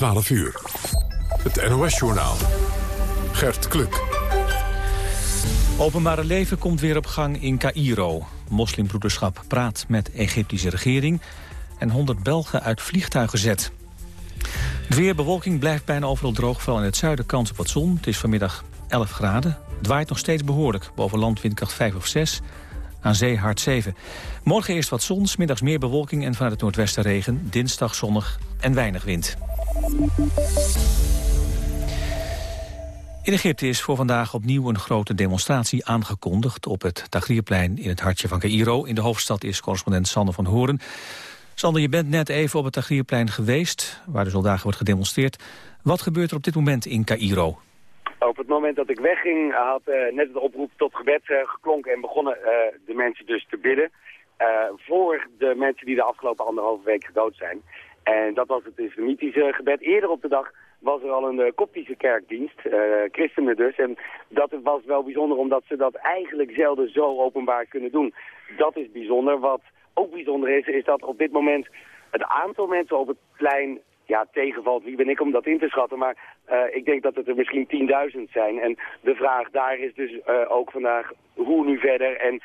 12 uur. Het NOS-journaal. Gert Kluk. Openbare leven komt weer op gang in Cairo. Moslimbroederschap praat met Egyptische regering... en 100 Belgen uit vliegtuigen zet. De weerbewolking blijft bijna overal droog, in het zuiden kans op wat zon. Het is vanmiddag 11 graden. Het waait nog steeds behoorlijk. Boven land windkracht 5 of 6. Aan zee hard 7. Morgen eerst wat zon, middags meer bewolking en vanuit het noordwesten regen. Dinsdag zonnig en weinig wind. In Egypte is voor vandaag opnieuw een grote demonstratie aangekondigd... op het Tahrirplein in het hartje van Cairo. In de hoofdstad is correspondent Sander van Horen. Sander, je bent net even op het Tahrirplein geweest... waar dus al dagen wordt gedemonstreerd. Wat gebeurt er op dit moment in Cairo? Op het moment dat ik wegging had uh, net de oproep tot gebed uh, geklonken... en begonnen uh, de mensen dus te bidden... voor de mensen die de afgelopen anderhalve week gedood zijn... En dat was het islamitische gebed. Eerder op de dag was er al een uh, koptische kerkdienst, uh, christenen dus. En dat was wel bijzonder omdat ze dat eigenlijk zelden zo openbaar kunnen doen. Dat is bijzonder. Wat ook bijzonder is, is dat op dit moment het aantal mensen op het plein ja, tegenvalt. Wie ben ik om dat in te schatten? Maar uh, ik denk dat het er misschien 10.000 zijn. En de vraag daar is dus ook vandaag hoe nu verder. En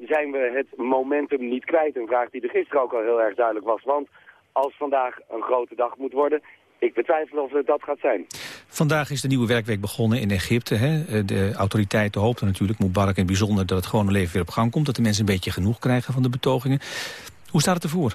zijn we het momentum niet kwijt? Een vraag die er gisteren ook al heel erg duidelijk was. Want als vandaag een grote dag moet worden. Ik betwijfel of het dat gaat zijn. Vandaag is de nieuwe werkweek begonnen in Egypte. Hè? De autoriteiten hoopten natuurlijk, Mubarak in het bijzonder... dat het gewone leven weer op gang komt. Dat de mensen een beetje genoeg krijgen van de betogingen. Hoe staat het ervoor?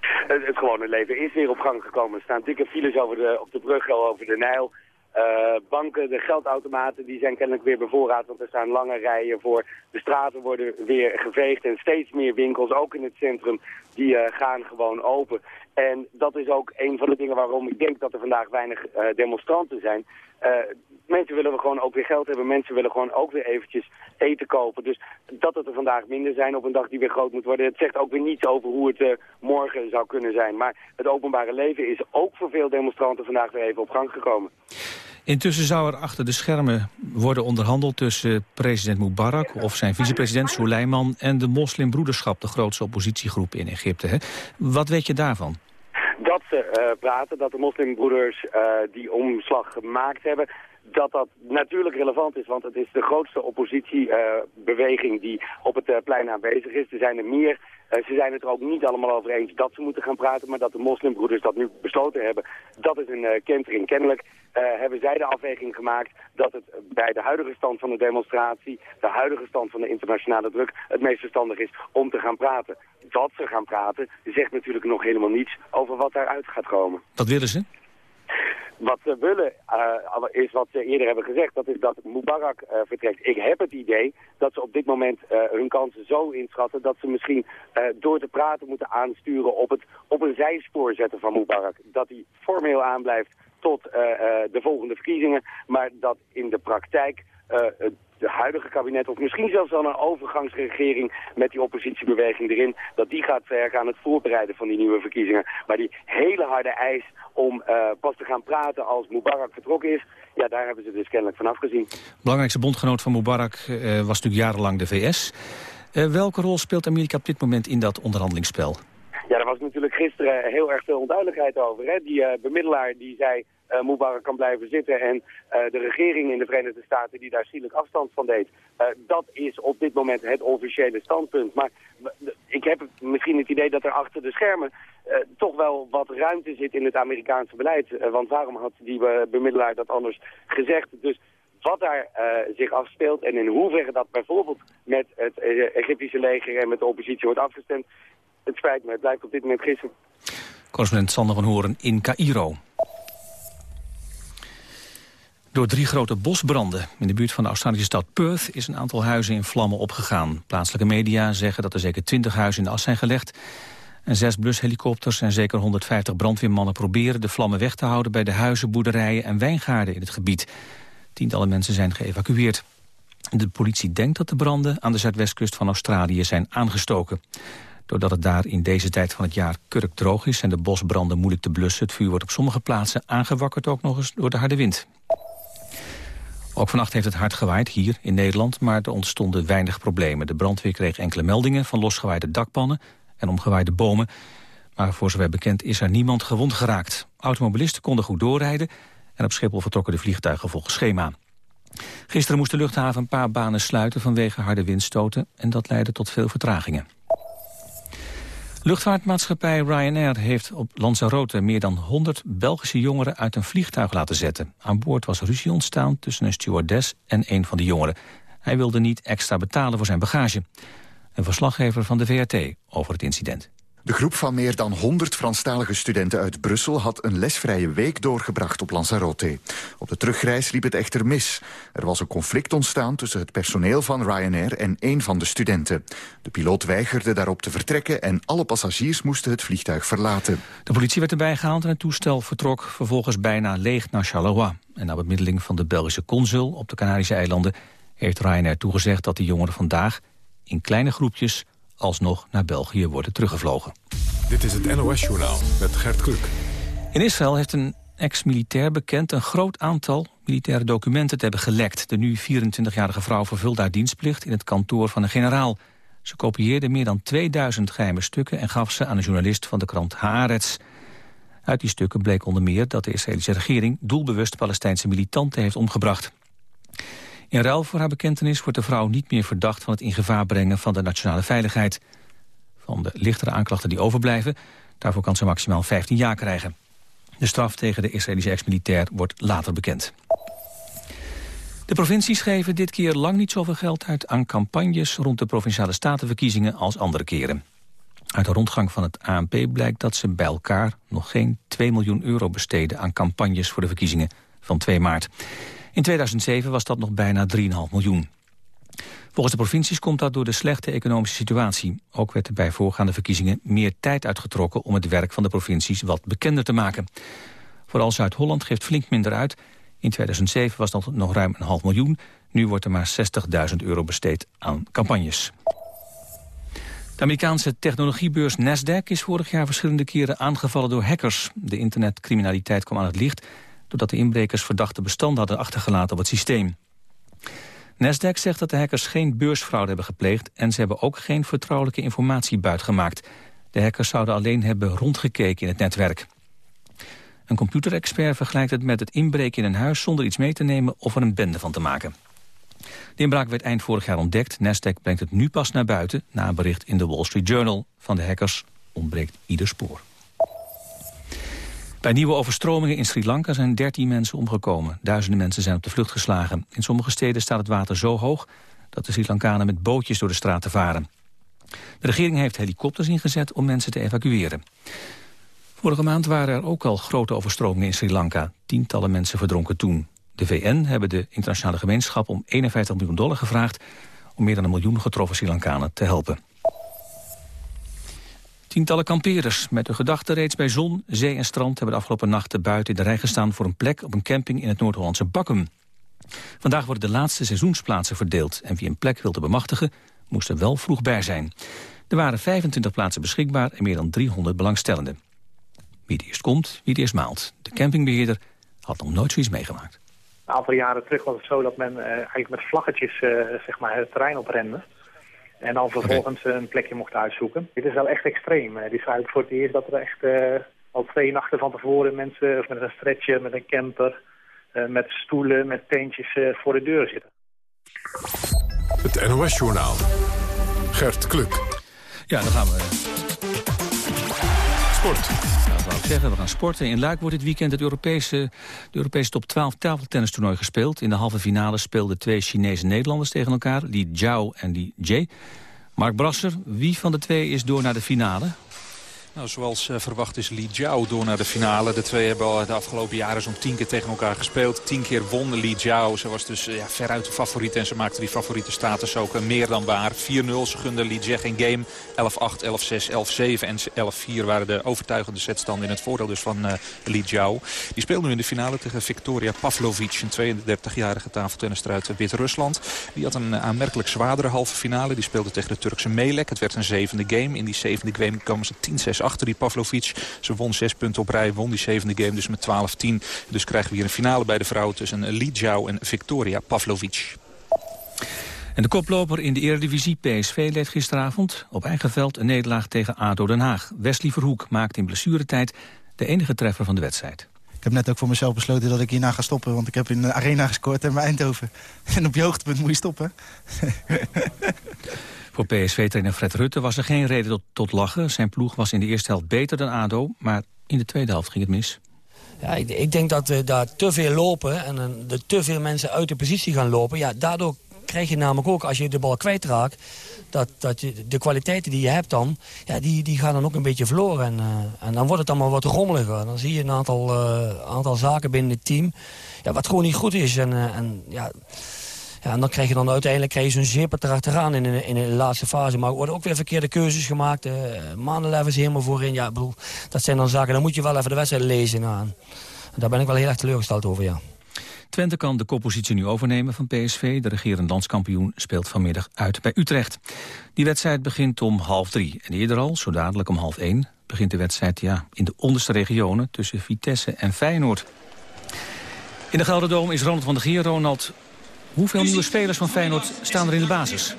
Het, het gewone leven is weer op gang gekomen. Er staan dikke files over de, op de brug over de Nijl. Uh, banken, de geldautomaten, die zijn kennelijk weer bevoorraad, want er staan lange rijen voor. De straten worden weer geveegd en steeds meer winkels, ook in het centrum, die uh, gaan gewoon open. En dat is ook een van de dingen waarom ik denk dat er vandaag weinig uh, demonstranten zijn. mensen willen gewoon ook weer geld hebben, mensen willen gewoon ook weer eventjes eten kopen. Dus dat het er vandaag minder zijn op een dag die weer groot moet worden, het zegt ook weer niets over hoe het morgen zou kunnen zijn. Maar het openbare leven is ook voor veel demonstranten vandaag weer even op gang gekomen. Intussen zou er achter de schermen worden onderhandeld tussen president Mubarak of zijn vicepresident Suleiman en de moslimbroederschap, de grootste oppositiegroep in Egypte. Hè? Wat weet je daarvan? Uh, praten, dat de moslimbroeders uh, die omslag gemaakt hebben, dat dat natuurlijk relevant is, want het is de grootste oppositiebeweging die op het uh, plein aanwezig is. Er zijn er meer. Uh, ze zijn het er ook niet allemaal over eens dat ze moeten gaan praten, maar dat de moslimbroeders dat nu besloten hebben, dat is een kentering. Kennelijk hebben zij de afweging gemaakt dat het bij de huidige stand van de demonstratie, de huidige stand van de internationale druk, het meest verstandig is om te gaan praten. Dat ze gaan praten zegt natuurlijk nog helemaal niets over wat daaruit gaat komen. Wat willen ze? Wat ze willen uh, is wat ze eerder hebben gezegd, dat is dat Mubarak uh, vertrekt. Ik heb het idee dat ze op dit moment uh, hun kansen zo inschatten dat ze misschien door te praten moeten aansturen op, het, op een zijspoor zetten van Mubarak. Dat hij formeel aanblijft tot de volgende verkiezingen, maar dat in de praktijk de huidige kabinet, of misschien zelfs al een overgangsregering met die oppositiebeweging erin, dat die gaat werken aan het voorbereiden van die nieuwe verkiezingen. Maar die hele harde eis om uh, pas te gaan praten als Mubarak vertrokken is, ja, daar hebben ze dus kennelijk van afgezien. Belangrijkste bondgenoot van Mubarak uh, was natuurlijk jarenlang de VS. Uh, welke rol speelt Amerika op dit moment in dat onderhandelingsspel? Natuurlijk gisteren heel erg veel onduidelijkheid over. Hè? Die uh, bemiddelaar die zei uh, Mubarak kan blijven zitten en uh, de regering in de Verenigde Staten die daar schielijk afstand van deed. Dat is op dit moment het officiële standpunt. Maar ik heb misschien het idee dat er achter de schermen toch wel wat ruimte zit in het Amerikaanse beleid. want waarom had die bemiddelaar dat anders gezegd? Dus wat daar zich afspeelt en in hoeverre dat bijvoorbeeld met het Egyptische leger en met de oppositie wordt afgestemd, het spijt me, het blijft op dit moment gissen. Correspondent Sander van Horen in Cairo. Door drie grote bosbranden in de buurt van de Australische stad Perth... is een aantal huizen in vlammen opgegaan. Plaatselijke media zeggen dat er zeker 20 huizen in de as zijn gelegd. En zes blushelikopters en zeker 150 brandweermannen proberen de vlammen weg te houden... bij de huizen, boerderijen en wijngaarden in het gebied. Tientallen mensen zijn geëvacueerd. De politie denkt dat de branden aan de zuidwestkust van Australië zijn aangestoken. Doordat het daar in deze tijd van het jaar kurkdroog is... en de bosbranden moeilijk te blussen... het vuur wordt op sommige plaatsen aangewakkerd ook nog eens door de harde wind. Ook vannacht heeft het hard gewaaid hier in Nederland, maar er ontstonden weinig problemen. De brandweer kreeg enkele meldingen van losgewaaide dakpannen en omgewaaide bomen. Maar voor zover bekend is er niemand gewond geraakt. Automobilisten konden goed doorrijden en op Schiphol vertrokken de vliegtuigen volgens schema. Gisteren moest de luchthaven een paar banen sluiten vanwege harde windstoten en dat leidde tot veel vertragingen. Luchtvaartmaatschappij Ryanair heeft op Lanzarote meer dan 100 Belgische jongeren uit een vliegtuig laten zetten. Aan boord was ruzie ontstaan tussen een stewardess en een van de jongeren. Hij wilde niet extra betalen voor zijn bagage. Een verslaggever van de VRT over het incident. De groep van meer dan 100 Franstalige studenten uit Brussel... had een lesvrije week doorgebracht op Lanzarote. Op de terugreis liep het echter mis. Er was een conflict ontstaan tussen het personeel van Ryanair... en een van de studenten. De piloot weigerde daarop te vertrekken... en alle passagiers moesten het vliegtuig verlaten. De politie werd erbij gehaald en het toestel vertrok... vervolgens bijna leeg naar Charleroi. En na bemiddeling van de Belgische consul op de Canarische eilanden... heeft Ryanair toegezegd dat de jongeren vandaag... in kleine groepjes alsnog naar België worden teruggevlogen. Dit is het NOS-journaal met Gert Kluk. In Israël heeft een ex-militair bekend een groot aantal militaire documenten te hebben gelekt. De nu 24-jarige vrouw vervult haar dienstplicht in het kantoor van een generaal. Ze kopieerde meer dan 2000 geheime stukken en gaf ze aan een journalist van de krant Haaretz. Uit die stukken bleek onder meer dat de Israëlische regering doelbewust Palestijnse militanten heeft omgebracht. In ruil voor haar bekentenis wordt de vrouw niet meer verdacht... van het in gevaar brengen van de nationale veiligheid. Van de lichtere aanklachten die overblijven... daarvoor kan ze maximaal 15 jaar krijgen. De straf tegen de Israëlische ex-militair wordt later bekend. De provincies geven dit keer lang niet zoveel geld uit aan campagnes rond de provinciale statenverkiezingen als andere keren. Uit de rondgang van het ANP blijkt dat ze bij elkaar nog geen 2 miljoen euro besteden aan campagnes voor de verkiezingen van 2 maart. In 2007 was dat nog bijna 3,5 miljoen. Volgens de provincies komt dat door de slechte economische situatie. Ook werd er bij voorgaande verkiezingen meer tijd uitgetrokken... om het werk van de provincies wat bekender te maken. Vooral Zuid-Holland geeft flink minder uit. In 2007 was dat nog ruim een half miljoen. Nu wordt er maar 60.000 euro besteed aan campagnes. De Amerikaanse technologiebeurs Nasdaq is vorig jaar verschillende keren aangevallen door hackers. De internetcriminaliteit kwam aan het licht doordat de inbrekers verdachte bestanden hadden achtergelaten op het systeem. Nasdaq zegt dat de hackers geen beursfraude hebben gepleegd... en ze hebben ook geen vertrouwelijke informatie buitgemaakt. De hackers zouden alleen hebben rondgekeken in het netwerk. Een computerexpert vergelijkt het met het inbreken in een huis... zonder iets mee te nemen of er een bende van te maken. De inbraak werd eind vorig jaar ontdekt. Nasdaq brengt het nu pas naar buiten... na een bericht in de Wall Street Journal. Van de hackers ontbreekt ieder spoor. Bij nieuwe overstromingen in Sri Lanka zijn 13 mensen omgekomen. Duizenden mensen zijn op de vlucht geslagen. In sommige steden staat het water zo hoog dat de Sri Lankanen met bootjes door de straten varen. De regering heeft helikopters ingezet om mensen te evacueren. Vorige maand waren er ook al grote overstromingen in Sri Lanka. Tientallen mensen verdronken toen. De VN hebben de internationale gemeenschap om 51 miljoen dollar gevraagd... om meer dan een miljoen getroffen Sri Lankanen te helpen. Tientallen kampeerders met hun gedachten reeds bij zon, zee en strand... hebben de afgelopen nachten buiten in de rij gestaan voor een plek... op een camping in het Noord-Hollandse Bakkum. Vandaag worden de laatste seizoensplaatsen verdeeld... en wie een plek wilde bemachtigen, moest er wel vroeg bij zijn. Er waren 25 plaatsen beschikbaar en meer dan 300 belangstellenden. Wie het eerst komt, wie het eerst maalt. De campingbeheerder had nog nooit zoiets meegemaakt. Een aantal jaren terug was het zo dat men uh, eigenlijk met vlaggetjes uh, zeg maar het terrein oprende. En dan vervolgens een plekje mocht uitzoeken. Dit is wel echt extreem. Het is eigenlijk voor het eerst dat er echt uh, al twee nachten van tevoren mensen... of met een stretcher, met een camper, uh, met stoelen, met tentjes uh, voor de deur zitten. Het NOS-journaal. Gert Kluk. Ja, dan gaan we... Sport. Wou ik zeggen, we gaan sporten. In Luik wordt dit weekend het Europese, de Europese top 12 tafeltennistoernooi gespeeld. In de halve finale speelden twee Chinese Nederlanders tegen elkaar. Li Jiao en Li Jie. Mark Brasser, wie van de twee is door naar de finale? Nou, zoals uh, verwacht is Li Jiao door naar de finale. De twee hebben al de afgelopen jaren zo'n tien keer tegen elkaar gespeeld. Tien keer won Li Jiao. Ze was dus uh, ja, veruit de favoriet en ze maakte die favoriete status ook uh, meer dan waar. 4-0, ze gunde Li Jie geen game. 11-8, 11-6, 11-7 en 11-4 waren de overtuigende setstanden in het voordeel dus van Li Jiao. Die speelde nu in de finale tegen Victoria Pavlovic, een 32-jarige tafeltennister uit Wit-Rusland. Die had een aanmerkelijk zwaardere halve finale. Die speelde tegen de Turkse Melek. Het werd een zevende game. In die zevende game komen ze 10-6 achter die Pavlovic. Ze won zes punten op rij, won die zevende game dus met 12-10. Dus krijgen we hier een finale bij de vrouwen tussen Li Jiao en Victoria Pavlovic. En de koploper in de Eredivisie PSV leed gisteravond op eigen veld een nederlaag tegen ADO Den Haag. Wesley Verhoek maakte in blessuretijd de enige treffer van de wedstrijd. Ik heb net ook voor mezelf besloten dat ik hierna ga stoppen. Want ik heb in de arena gescoord en bij Eindhoven. En op je hoogtepunt moet je stoppen. voor PSV-trainer Fred Rutte was er geen reden tot, tot lachen. Zijn ploeg was in de eerste helft beter dan ADO. Maar in de tweede helft ging het mis. Ja, ik, ik, denk dat we daar te veel lopen en er te veel mensen uit de positie gaan lopen. Ja, daardoor krijg je namelijk ook, als je de bal kwijtraakt... dat, dat je, de kwaliteiten die je hebt dan, ja, die, die gaan dan ook een beetje verloren. En, uh, en dan wordt het allemaal wat rommeliger. Dan zie je een aantal, uh, aantal zaken binnen het team ja, wat gewoon niet goed is. En, uh, en ja... Ja, en dan krijg je dan uiteindelijk krijg je zo'n zipper erachteraan in, in de laatste fase. Maar er worden ook weer verkeerde keuzes gemaakt. Uh, helemaal voorin. Ja, bedoel, dat zijn dan zaken, dan moet je wel even de wedstrijd lezen. Nou, daar ben ik wel heel erg teleurgesteld over, ja. Twente kan de koppositie nu overnemen van PSV. De regerend landskampioen speelt vanmiddag uit bij Utrecht. Die wedstrijd begint om half drie. En eerder al, zo dadelijk om half één, begint de wedstrijd ja, in de onderste regionen... tussen Vitesse en Feyenoord. In de Gelderdoom is Ronald van der Geer. Ronald, hoeveel nieuwe spelers van Feyenoord staan er in de basis?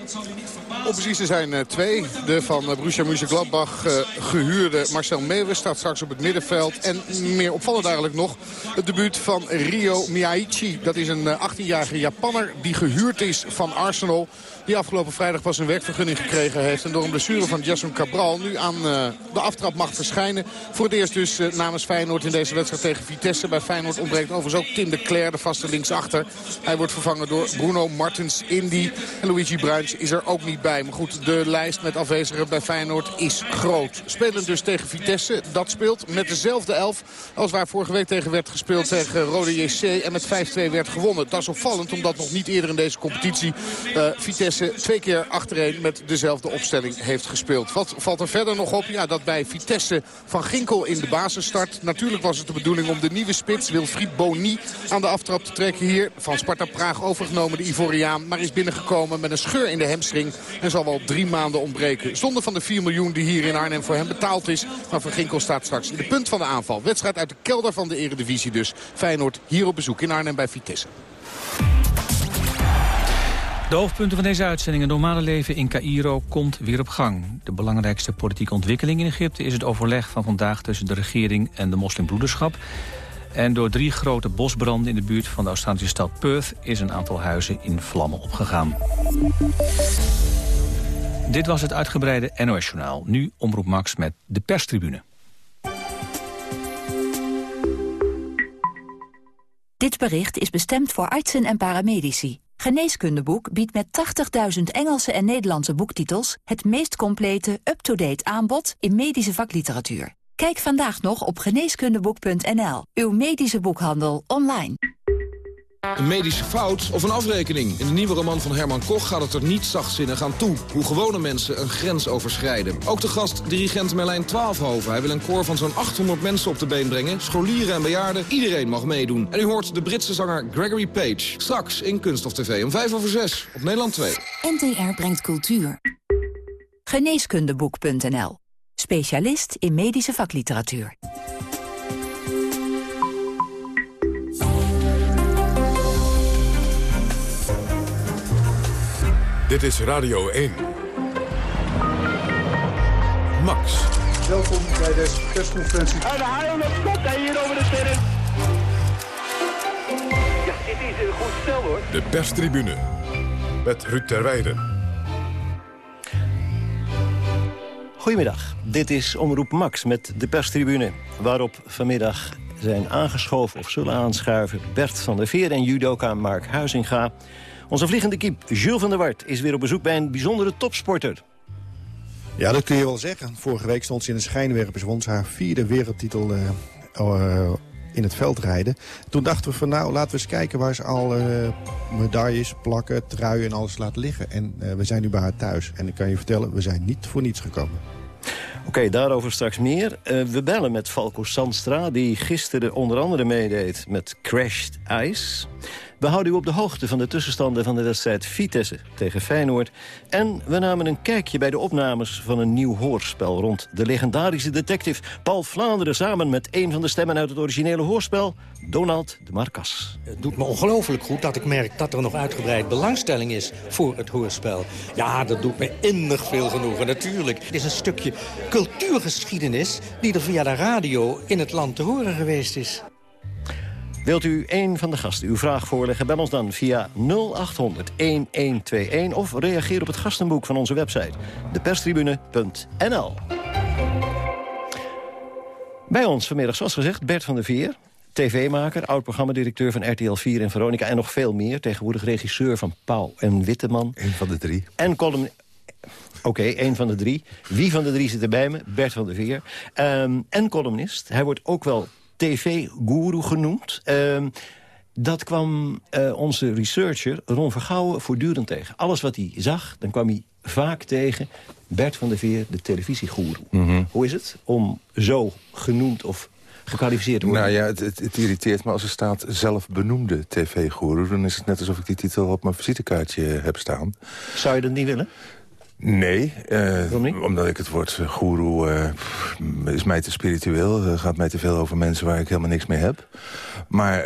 Om precies te zijn uh, twee. De van uh, Borussia Mönchengladbach uh, gehuurde Marcel Meeuwis staat straks op het middenveld. En meer opvallend eigenlijk nog het debuut van Rio Miyaichi. Dat is een 18-jarige Japanner die gehuurd is van Arsenal. Die afgelopen vrijdag pas een werkvergunning gekregen heeft. En door een blessure van Jason Cabral nu aan de aftrap mag verschijnen. Voor het eerst dus namens Feyenoord in deze wedstrijd tegen Vitesse. Bij Feyenoord ontbreekt overigens ook Tim de Cler, de vaste linksachter. Hij wordt vervangen door Bruno Martens Indy. En Luigi Bruins is er ook niet bij. Maar goed, de lijst met afwezigen bij Feyenoord is groot. Spelen dus tegen Vitesse. Dat speelt met dezelfde elf als waar vorige week tegen werd gespeeld tegen Rode JC. En met 5-2 werd gewonnen. Dat is opvallend omdat nog niet eerder in deze competitie uh, Vitesse twee keer achtereen met dezelfde opstelling heeft gespeeld. Wat valt er verder nog op? Ja, dat bij Vitesse Van Ginkel in de basis start. Natuurlijk was het de bedoeling om de nieuwe spits Wilfried Boni aan de aftrap te trekken hier. Van Sparta Praag overgenomen, de Ivoriaan. Maar is binnengekomen met een scheur in de hamstring. En zal wel drie maanden ontbreken. Zonder van de 4 miljoen die hier in Arnhem voor hem betaald is. Maar Van Ginkel staat straks in de punt van de aanval. Wedstrijd uit de kelder van de eredivisie dus. Feyenoord hier op bezoek in Arnhem bij Vitesse. De hoofdpunten van deze uitzending. Het normale leven in Cairo komt weer op gang. De belangrijkste politieke ontwikkeling in Egypte is het overleg van vandaag tussen de regering en de moslimbroederschap. En door drie grote bosbranden in de buurt van de Australische stad Perth... is een aantal huizen in vlammen opgegaan. Dit was het uitgebreide NOS-journaal. Nu Omroep Max met de perstribune. Dit bericht is bestemd voor artsen en paramedici. Geneeskundeboek biedt met 80.000 Engelse en Nederlandse boektitels... het meest complete, up-to-date aanbod in medische vakliteratuur. Kijk vandaag nog op geneeskundeboek.nl. Uw medische boekhandel online. Een medische fout of een afrekening. In de nieuwe roman van Herman Koch gaat het er niet zachtzinnig aan toe. Hoe gewone mensen een grens overschrijden. Ook de gast, dirigent Merlijn Twaalfhoven. Hij wil een koor van zo'n 800 mensen op de been brengen. Scholieren en bejaarden, iedereen mag meedoen. En u hoort de Britse zanger Gregory Page. Straks in Kunststof TV om 5 over 6 op Nederland 2. NTR brengt cultuur. Geneeskundeboek.nl Specialist in medische vakliteratuur. Dit is Radio 1. Max. Welkom bij deze persconferentie. En de haal op kop hier over de terrein. Ja, dit is een goed stel hoor. De perstribune. Met Ruud Terweijden. Goedemiddag, dit is Omroep Max met de perstribune... waarop vanmiddag zijn aangeschoven of zullen aanschuiven... Bert van der Veer en judoka Mark Huizinga. Onze vliegende kiep Jules van der Wart is weer op bezoek bij een bijzondere topsporter. Ja, dat kun je wel zeggen. Vorige week stond ze in de schijnwerpers, won haar vierde wereldtitel uh, uh, in het veldrijden. Toen dachten we van nou, laten we eens kijken waar ze al uh, medailles, plakken, truien en alles laten liggen. En we zijn nu bij haar thuis. En ik kan je vertellen, we zijn niet voor niets gekomen. Oké, okay, daarover straks meer. Uh, we bellen met Falco Sandstra, die gisteren onder andere meedeed met Crashed Ice. We houden u op de hoogte van de tussenstanden van de wedstrijd Vitesse tegen Feyenoord. En we namen een kijkje bij de opnames van een nieuw hoorspel... rond de legendarische detective Paul Vlaanderen... samen met een van de stemmen uit het originele hoorspel, Donald de Marcas. Het doet me ongelooflijk goed dat ik merk dat er nog uitgebreid belangstelling is voor het hoorspel. Ja, dat doet me innig veel genoegen, natuurlijk. Het is een stukje cultuurgeschiedenis die er via de radio in het land te horen geweest is. Wilt u een van de gasten uw vraag voorleggen? Bel ons dan via 0800-1121 of reageer op het gastenboek van onze website deperstribune.nl. Bij ons vanmiddag, zoals gezegd, Bert van der Veer. TV-maker, oud-programmadirecteur van RTL 4 in Veronica... en nog veel meer, tegenwoordig regisseur van Pauw en Witteman. Een van de drie. En column... Oké, één van de drie. Wie van de drie zit er bij me? Bert van der Veer. Ehm, en columnist. Hij wordt ook wel tv-guru genoemd. Ehm, dat kwam eh, onze researcher Ron Vergouwen voortdurend tegen. Alles wat hij zag, dan kwam hij vaak tegen Bert van der Veer, de televisiegoeroe. Mhm. Hoe is het om zo genoemd of gekwalificeerd te worden? Nou ja, het, het, het irriteert me als er staat zelf benoemde tv-goeroe. Dan is het net alsof ik die titel op mijn visitekaartje heb staan. Zou je dat niet willen? Nee, eh, omdat ik het woord uh, goeroe eh, is mij te spiritueel. Het gaat mij te veel over mensen waar ik helemaal niks mee heb. Maar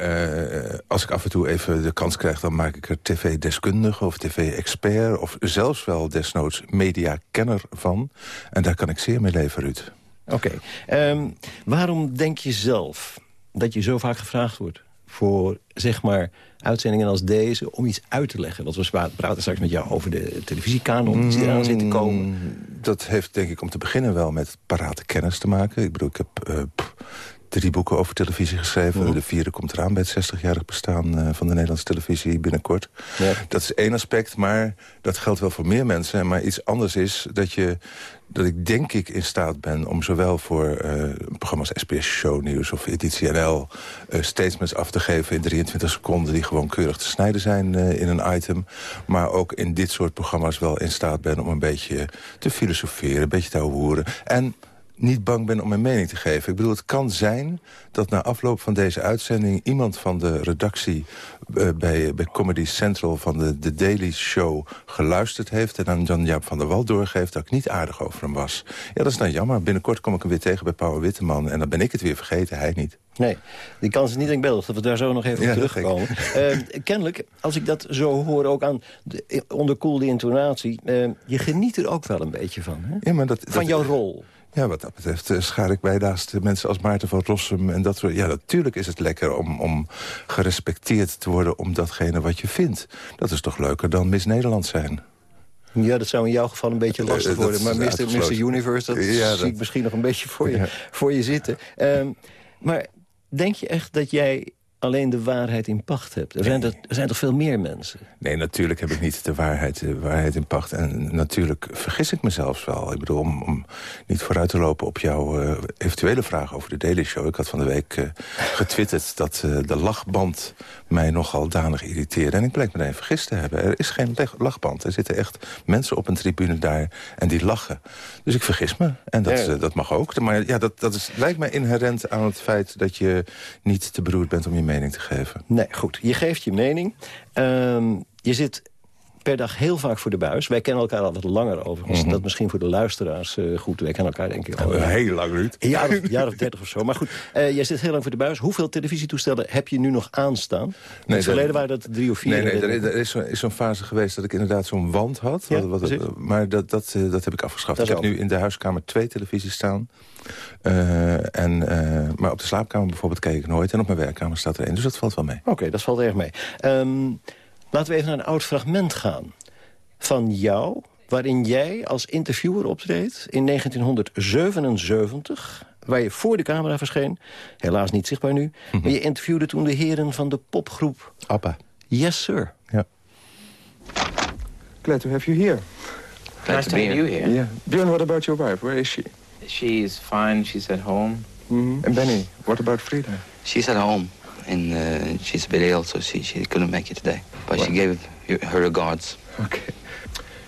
als ik af en toe even de kans krijg... dan maak ik er tv-deskundige of tv-expert... of zelfs wel desnoods media-kenner van. En daar kan ik zeer mee leven, Ruud. Oké. Ehm, waarom denk je zelf dat je zo vaak gevraagd wordt... voor, zeg maar, uitzendingen als deze om iets uit te leggen? Want we praten straks met jou over de televisiekanon die eraan zit te komen. Mm, Dat heeft denk ik om te beginnen wel met parate kennis te maken. Ik bedoel, ik heb eh, pff, drie boeken over televisie geschreven. De vierde komt eraan bij het 60-jarig bestaan eh, van de Nederlandse televisie binnenkort. Dat is één aspect, maar dat geldt wel voor meer mensen. Maar iets anders is dat je dat ik denk ik in staat ben om zowel voor eh, programma's SBS Show Nieuws of Editie NL eh, statements af te geven in 23 seconden die gewoon keurig te snijden zijn eh, in een item. Maar ook in dit soort programma's wel in staat ben om een beetje te filosoferen, een beetje te horen. En niet bang ben om mijn mening te geven. Ik bedoel, het kan zijn dat na afloop van deze uitzending... iemand van de redactie eh, bij, bij Comedy Central van de, de Daily Show geluisterd heeft... en aan Jan-Jaap van der Wal doorgeeft dat ik niet aardig over hem was. Ja, dat is dan jammer. Binnenkort kom ik hem weer tegen bij Pauw Witteman... en dan ben ik het weer vergeten, hij niet. Nee, die kans is niet denkbeeldig dat we daar zo nog even op terugkomen. Eh, kennelijk, als ik dat zo hoor, ook aan de onderkoelde intonatie... eh, je geniet er ook wel een beetje van, hè? Ja, maar dat, Van dat- jouw rol. Ja, wat dat betreft eh, schaar ik bij naast de mensen als Maarten van Rossum en dat soort... Ja, natuurlijk is het lekker om, om gerespecteerd te worden om datgene wat je vindt. Dat is toch leuker dan Miss Nederland zijn? Ja, dat zou in jouw geval een beetje Eh, lastig dat worden. Maar Mr. Universe, dat Ja, zie dat- ik misschien nog een beetje voor je, Ja. voor je zitten. Ehm, maar denk je echt dat jij alleen de waarheid in pacht hebt? Er, zijn, er, er zijn toch veel meer mensen? Nee, natuurlijk heb ik niet de waarheid, de waarheid in pacht. En natuurlijk vergis ik mezelf wel. Ik bedoel, om, om niet vooruit te lopen op jouw eh, eventuele vraag over de Daily Show. Ik had van de week eh, getwitterd dat eh, de lachband mij nogal danig irriteerde. En ik bleek me daarin vergist te hebben. Er is geen lachband. Er zitten echt mensen op een tribune daar en die lachen. Dus ik vergis me. En dat, Ja. eh, dat mag ook. Maar ja, dat, dat is, lijkt mij inherent aan het feit dat je niet te beroerd bent om je mening te geven. Nee, goed. Je geeft je mening. Ehm, je zit per dag heel vaak voor de buis. Wij kennen elkaar al wat langer overigens. Mhm. Dat misschien voor de luisteraars eh, goed. Wij kennen elkaar denk ik al... Oh, heel lang, Ruud. Een jaar of, jaar of dertig of zo. Maar goed, eh, jij zit heel lang voor de buis. Hoeveel televisietoestellen heb je nu nog aanstaan? In het dat- verleden waren dat drie of vier. Nee, nee, er, is- is zo'n fase geweest dat ik inderdaad zo'n wand had. Ja, Wat- wat- precies. maar dat, dat, eh, dat heb ik afgeschaft. Dat ik heb nu in de huiskamer twee televisies staan. Eh, en, eh, maar op de slaapkamer bijvoorbeeld kijk ik nooit. En op mijn werkkamer staat er één. Dus dat valt wel mee. Oké, dat valt erg mee. Ehm, laten we even naar een oud fragment gaan. Van jou, waarin jij als interviewer optreedt in 1977... waar je voor de camera verscheen. Helaas niet zichtbaar nu. Maar je interviewde toen de heren van de popgroep... Appa. Yes, sir. Ja. Glad to have you here. Glad to have you here. Yeah. Björn, what about your wife? Where is she? She's fine. She's at home. Mm-hmm. And Benny, what about Frida? She's at home, and uh, she's a bit ill, so she, she couldn't make it today. But she gave her regards. Okay.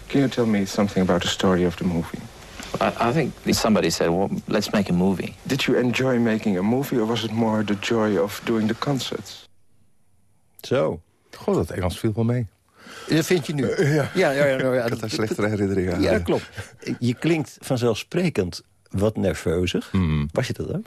Can you tell me something about the story of the movie? I, I think somebody said, well, let's make a movie. Did you enjoy making a movie, or was it more the joy of doing the concerts? Zo. God, dat Engels viel wel mee. Dat vind je nu? ja. Ja, ja, ja, nou ja, ik had daar slechtere herinneringen aan. Ja, klopt. Je klinkt vanzelfsprekend wat nerveuzig. Hmm. Was je dat ook?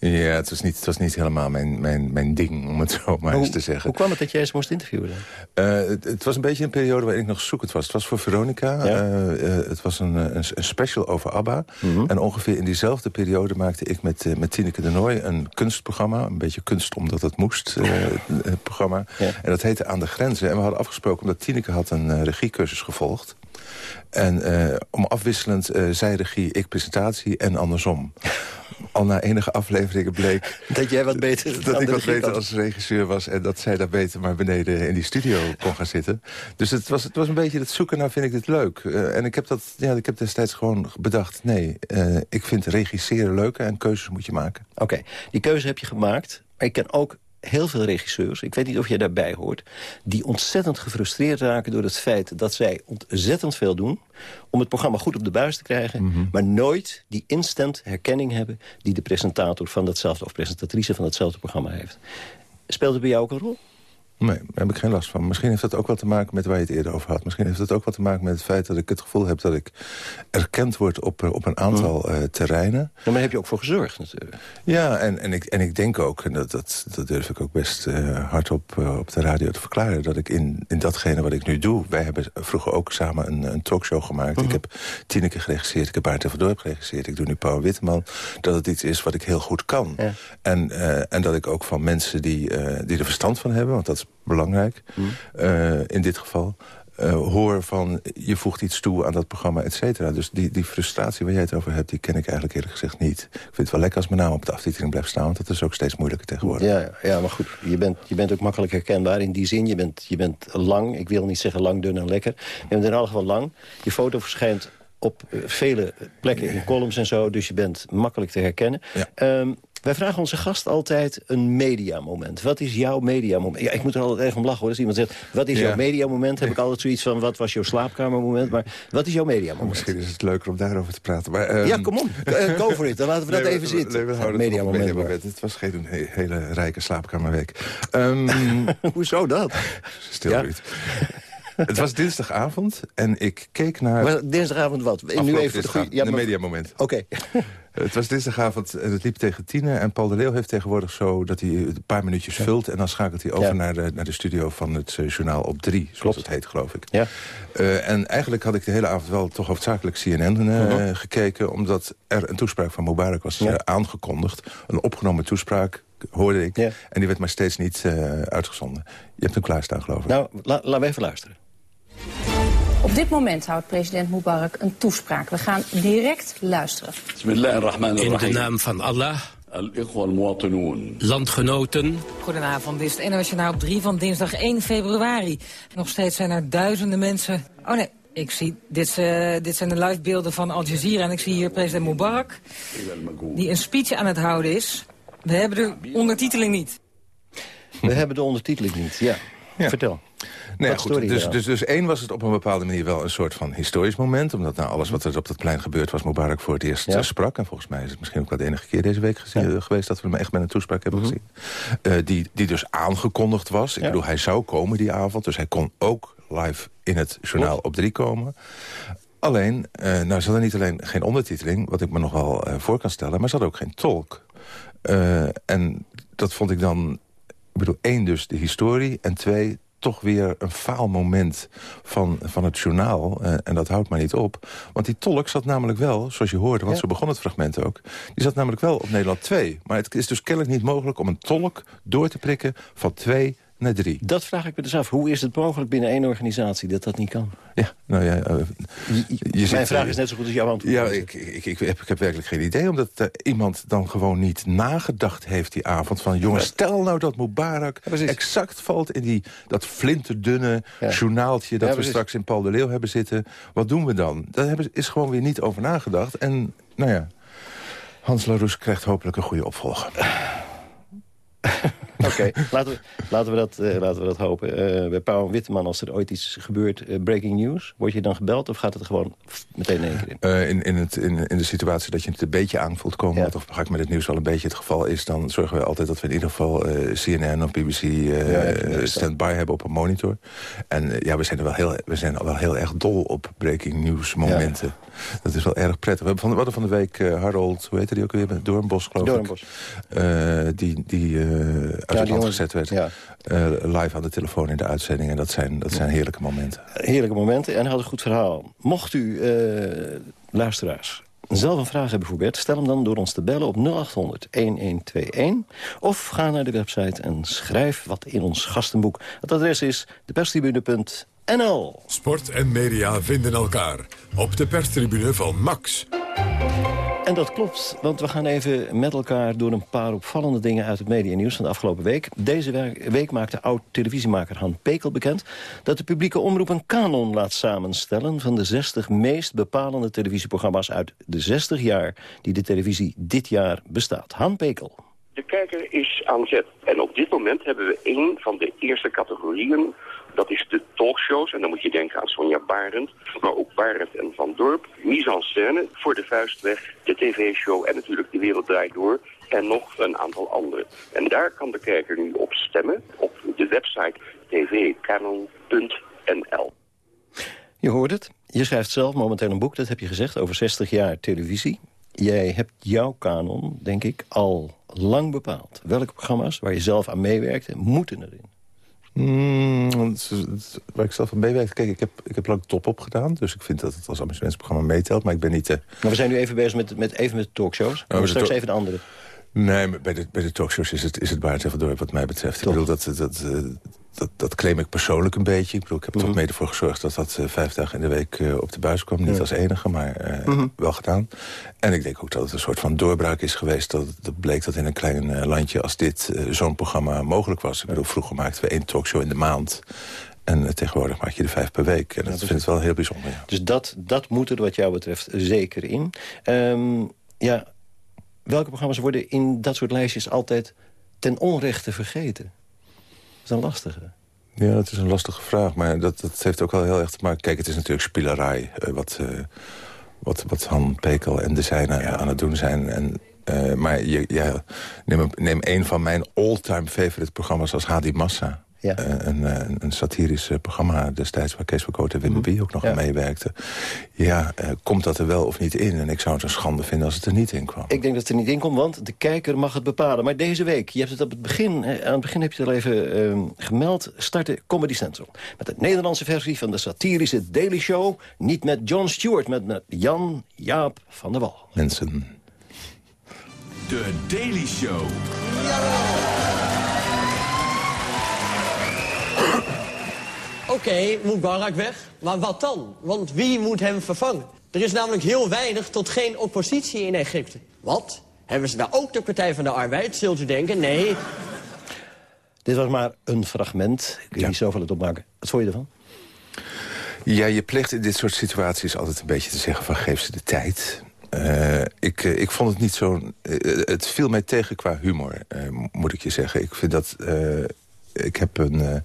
Ja, het was niet, het was niet helemaal mijn, mijn, mijn ding, om het zo maar eens te zeggen. Hoe kwam het dat jij ze moest interviewen? Uh, het, het, was een beetje een periode waarin ik nog zoekend was. Het was voor Veronica. Ja. Uh, uh, het was een, een, een, special over ABBA. Mm -hmm. En ongeveer in diezelfde periode maakte ik met, met Tineke de Nooi... een kunstprogramma. Een beetje kunst omdat het moest, het programma. Ja. En dat heette Aan de Grenzen. En we hadden afgesproken, omdat Tineke had een regiecursus gevolgd. En uh, om afwisselend uh, zij regie, ik presentatie en andersom. Al na enige afleveringen bleek... Dat jij wat beter Dat ik wat beter als regisseur was... en dat zij daar beter maar beneden in die studio kon gaan zitten. Dus het was, het was een beetje het zoeken naar vind ik dit leuk. Uh, en ik heb, dat, ja, ik heb destijds gewoon bedacht... nee, ik vind regisseren leuk en keuzes moet je maken. Oké, okay. die keuze heb je gemaakt. Maar ik ken ook heel veel regisseurs, ik weet niet of jij daarbij hoort... die ontzettend gefrustreerd raken door het feit dat zij ontzettend veel doen... om het programma goed op de buis te krijgen... Mm -hmm. maar nooit die instant herkenning hebben... die de presentator van datzelfde of presentatrice van datzelfde programma heeft. Speelt het bij jou ook een rol? Nee, daar heb ik geen last van. Misschien heeft dat ook wat te maken met waar je het eerder over had. Misschien heeft dat ook wat te maken met het feit dat ik het gevoel heb... dat ik erkend word op, op een aantal mm. uh, terreinen. Ja, maar daar heb je ook voor gezorgd natuurlijk. Ja, en, en, ik, en ik denk ook, en dat, dat, dat durf ik ook best uh, hardop uh, op de radio te verklaren... dat ik in, in datgene wat ik nu doe... wij hebben vroeger ook samen een, een talkshow gemaakt. -hmm. Ik heb Tineke geregisseerd, ik heb Aart van Dorp geregisseerd... ik doe nu Paul Witteman. Dat het iets is wat ik heel goed kan. Ja. En, en dat ik ook van mensen die, die er verstand van hebben... want dat is belangrijk, mm. uh, in dit geval... Uh, hoor van, je voegt iets toe aan dat programma, et cetera. Dus die, die frustratie waar jij het over hebt, die ken ik eigenlijk eerlijk gezegd niet. Ik vind het wel lekker als mijn naam op de aftiteling blijft staan... want dat is ook steeds moeilijker tegenwoordig. Ja, ja maar goed, je bent, je bent ook makkelijk herkenbaar in die zin. Je bent, je bent lang, ik wil niet zeggen lang, dun en lekker. Je bent in alle geval lang. Je foto verschijnt op uh, vele plekken in columns en zo... dus je bent makkelijk te herkennen. Ja. Um, wij vragen onze gast altijd een mediamoment. Wat is jouw mediamoment? Ja, ik moet er altijd erg om lachen hoor. Als iemand zegt, wat is Ja. jouw mediamoment? Heb ik altijd zoiets van, wat was jouw slaapkamermoment? Maar wat is jouw mediamoment? Misschien is het leuker om daarover te praten. Maar, ehm, Ja, kom op. Eh, go for it. Dan laten we dat nee, even zitten. nee, we houden het mediamoment. Het was geen he- hele rijke slaapkamerweek. Ehm, Hoezo dat? Stil, Ja. Het was dinsdagavond en ik keek naar... Dinsdagavond wat? Nu even de goede... Ja, een mediamoment. Oké. Het was dinsdagavond en het liep tegen tienen. En Paul de Leeuw heeft tegenwoordig zo dat hij een paar minuutjes vult... en dan schakelt hij over Ja. naar, de, naar de studio van het eh, journaal op drie. Zoals het heet, geloof ik. Ja. Eh, en eigenlijk had ik de hele avond wel toch hoofdzakelijk CNN eh, Mhm. gekeken... omdat er een toespraak van Mubarak was Ja. aangekondigd. Een opgenomen toespraak, hoorde ik. En die werd maar steeds niet uitgezonden. Je hebt hem klaarstaan, geloof ik. Nou, la- laten we even luisteren. Op dit moment houdt president Mubarak een toespraak. We gaan direct luisteren. In de naam van Allah, landgenoten, Goedenavond, dit is het NOS Journaal op 3 van dinsdag 1 februari. Nog steeds zijn er duizenden mensen... Oh nee, ik zie, dit, eh, dit zijn de livebeelden van Al Jazeera... en ik zie hier president Mubarak, die een speech aan het houden is. We hebben de ondertiteling niet. We hebben de ondertiteling niet, ja. Vertel. Nee, goed, dus, dus, dus één was het op een bepaalde manier wel een soort van historisch moment. Omdat na alles wat er op dat plein gebeurd was, Mubarak voor het eerst Ja. sprak. En volgens mij is het misschien ook wel de enige keer deze week gezien, eh, geweest... dat we hem echt met een toespraak hebben gezien. Eh, die, die dus aangekondigd was. Ik bedoel, hij zou komen die avond. Dus hij kon ook live in het journaal op drie komen. Alleen, eh nou ze hadden niet alleen geen ondertiteling... wat ik me nog wel voor kan stellen... maar ze hadden ook geen tolk. En dat vond ik dan... Ik bedoel, één dus de historie... en twee toch weer een faalmoment van, van het journaal. Eh, en dat houdt maar niet op. Want die tolk zat namelijk wel, zoals je hoorde... want Ja. zo begon het fragment ook... die zat namelijk wel op Nederland 2. Maar het is dus kennelijk niet mogelijk om een tolk door te prikken... van 2 naar 3. Dat vraag ik me dus af. Hoe is het mogelijk binnen één organisatie dat dat niet kan? Ja, nou ja... eh, je Mijn vraag is net zo goed als jouw antwoord. Ja, ik, ik, ik, heb, ik heb werkelijk geen idee. Omdat eh, iemand dan gewoon niet nagedacht heeft die avond. Van jongens, stel nou dat Mubarak exact valt in die, dat flinterdunne Ja. journaaltje... dat we straks in Paul de Leeuw hebben zitten. Wat doen we dan? Daar hebben, is gewoon weer niet over nagedacht. En nou ja, Hans Laroes krijgt hopelijk een goede opvolger. Oké, laten, we, laten, we dat, eh, laten we dat hopen. Uh, bij Pauw Witteman, als er ooit iets gebeurt, uh, breaking news... word je dan gebeld of gaat het gewoon meteen in één keer in? in, in, het, in, in de situatie dat je het een beetje aanvoelt komen... Ja. wat ga ik met het nieuws wel een beetje het geval is... dan zorgen we altijd dat we in ieder geval CNN of BBC ja, stand-by hebben op een monitor. En ja, we zijn, er wel heel, we zijn wel heel erg dol op breaking news momenten. Dat is wel erg prettig. We hebben van, we hadden van de week Harold, hoe heet die ook weer? Doornbos, geloof Doornbos. ik. die die uit het land gezet werd. Ja. Uh, live aan de telefoon in de uitzending. En dat zijn, dat zijn heerlijke momenten. Heerlijke momenten en hij had een goed verhaal. Mocht u, uh, luisteraars, zelf een vraag hebben voor Bert... stel hem dan door ons te bellen op 0800-1121. Of ga naar de website en schrijf wat in ons gastenboek. Het adres is deperstribune.nl. Sport en media vinden elkaar op de perstribune van Max. En dat klopt, want we gaan even met elkaar door een paar opvallende dingen uit het media-nieuws van de afgelopen week. Deze week maakte oud-televisiemaker Han Pekel bekend dat de publieke omroep een kanon laat samenstellen van de 60 meest bepalende televisieprogramma's uit de 60 jaar die de televisie dit jaar bestaat. Han Pekel. De kijker is aan zet. En op dit moment hebben we één van de eerste categorieën dat is de talkshows. En dan moet je denken aan Sonja Barend, maar ook Barend en Van Dorp. Mise en scène, Voor de Vuist weg, de tv-show en natuurlijk De Wereld Draait Door. En nog een aantal andere. En daar kan de kijker nu op stemmen op de website tvcanon.nl. Je hoort het. Je schrijft zelf momenteel een boek, dat heb je gezegd, over 60 jaar televisie. Jij hebt jouw kanon, denk ik, al lang bepaald. Welke programma's waar je zelf aan meewerkte, moeten erin? Mm, waar ik zelf van meewerk. Kijk, ik heb, ik heb lang top op gedaan. Dus ik vind dat het als amusementsprogramma meetelt. Maar ik ben niet... Uh... Maar we zijn nu even bezig met, met, even met de talkshows. Oh, straks even de andere. Nee, bij de, bij de talkshows is het, is het even door wat mij betreft. Ik bedoel, dat, dat, eh, dat, dat claim ik persoonlijk een beetje. Ik, bedoel, ik heb er mhm. mede voor gezorgd dat dat uh, vijf dagen in de week uh, op de buis kwam. Niet als enige, maar uh, mm wel gedaan. En ik denk ook dat het een soort van doorbraak is geweest. Dat het bleek dat in een klein landje als dit zo'n programma mogelijk was. Ik bedoel, vroeger maakten we één talkshow in de maand. En tegenwoordig maak je er vijf per week. En dat ja, dus vind ik wel heel bijzonder. Ja. Dus dat, dat moet er wat jou betreft zeker in. Um, ja, welke programma's worden in dat soort lijstjes altijd ten onrechte vergeten? Is een lastige. Ja, dat is een lastige vraag. Maar dat, dat heeft ook wel heel erg te maken... Kijk, het is natuurlijk spielerij. Uh, wat, uh, wat, wat Han Pekel en de zijnen ja. aan het doen zijn. En, uh, maar je, ja, neem, neem een van mijn all-time favorite programma's als Hadi Massa. Ja. Eh, een, een, een, satirisch eh, programma destijds waar Kees van en Wim mm ook nog aan meewerkten. Ja, uh, komt dat er wel of niet in? En ik zou het een schande vinden als het er niet in kwam. Ik denk dat het er niet in komt, want de kijker mag het bepalen. Maar deze week, je hebt het op het begin, aan het begin heb je het al even uh, gemeld... startte Comedy Central. Met de Nederlandse versie van de satirische Daily Show. Niet met Jon Stewart, maar met Jan Jaap van der Wal. Mensen. De Daily Show. Oké, okay, Mubarak weg. Maar wat dan? Want wie moet hem vervangen? Er is namelijk heel weinig tot geen oppositie in Egypte. Wat? Hebben ze daar ook de Partij van de Arbeid, zult u denken? Nee. Dit was maar een fragment. Ik wil ja. niet zoveel het opmaken. Wat vond je ervan? Ja, je plicht in dit soort situaties altijd een beetje te zeggen van geef ze de tijd. Uh, ik, uh, ik vond het niet zo... Uh, het viel mij tegen qua humor, moet ik je zeggen. Ik vind dat... ik heb een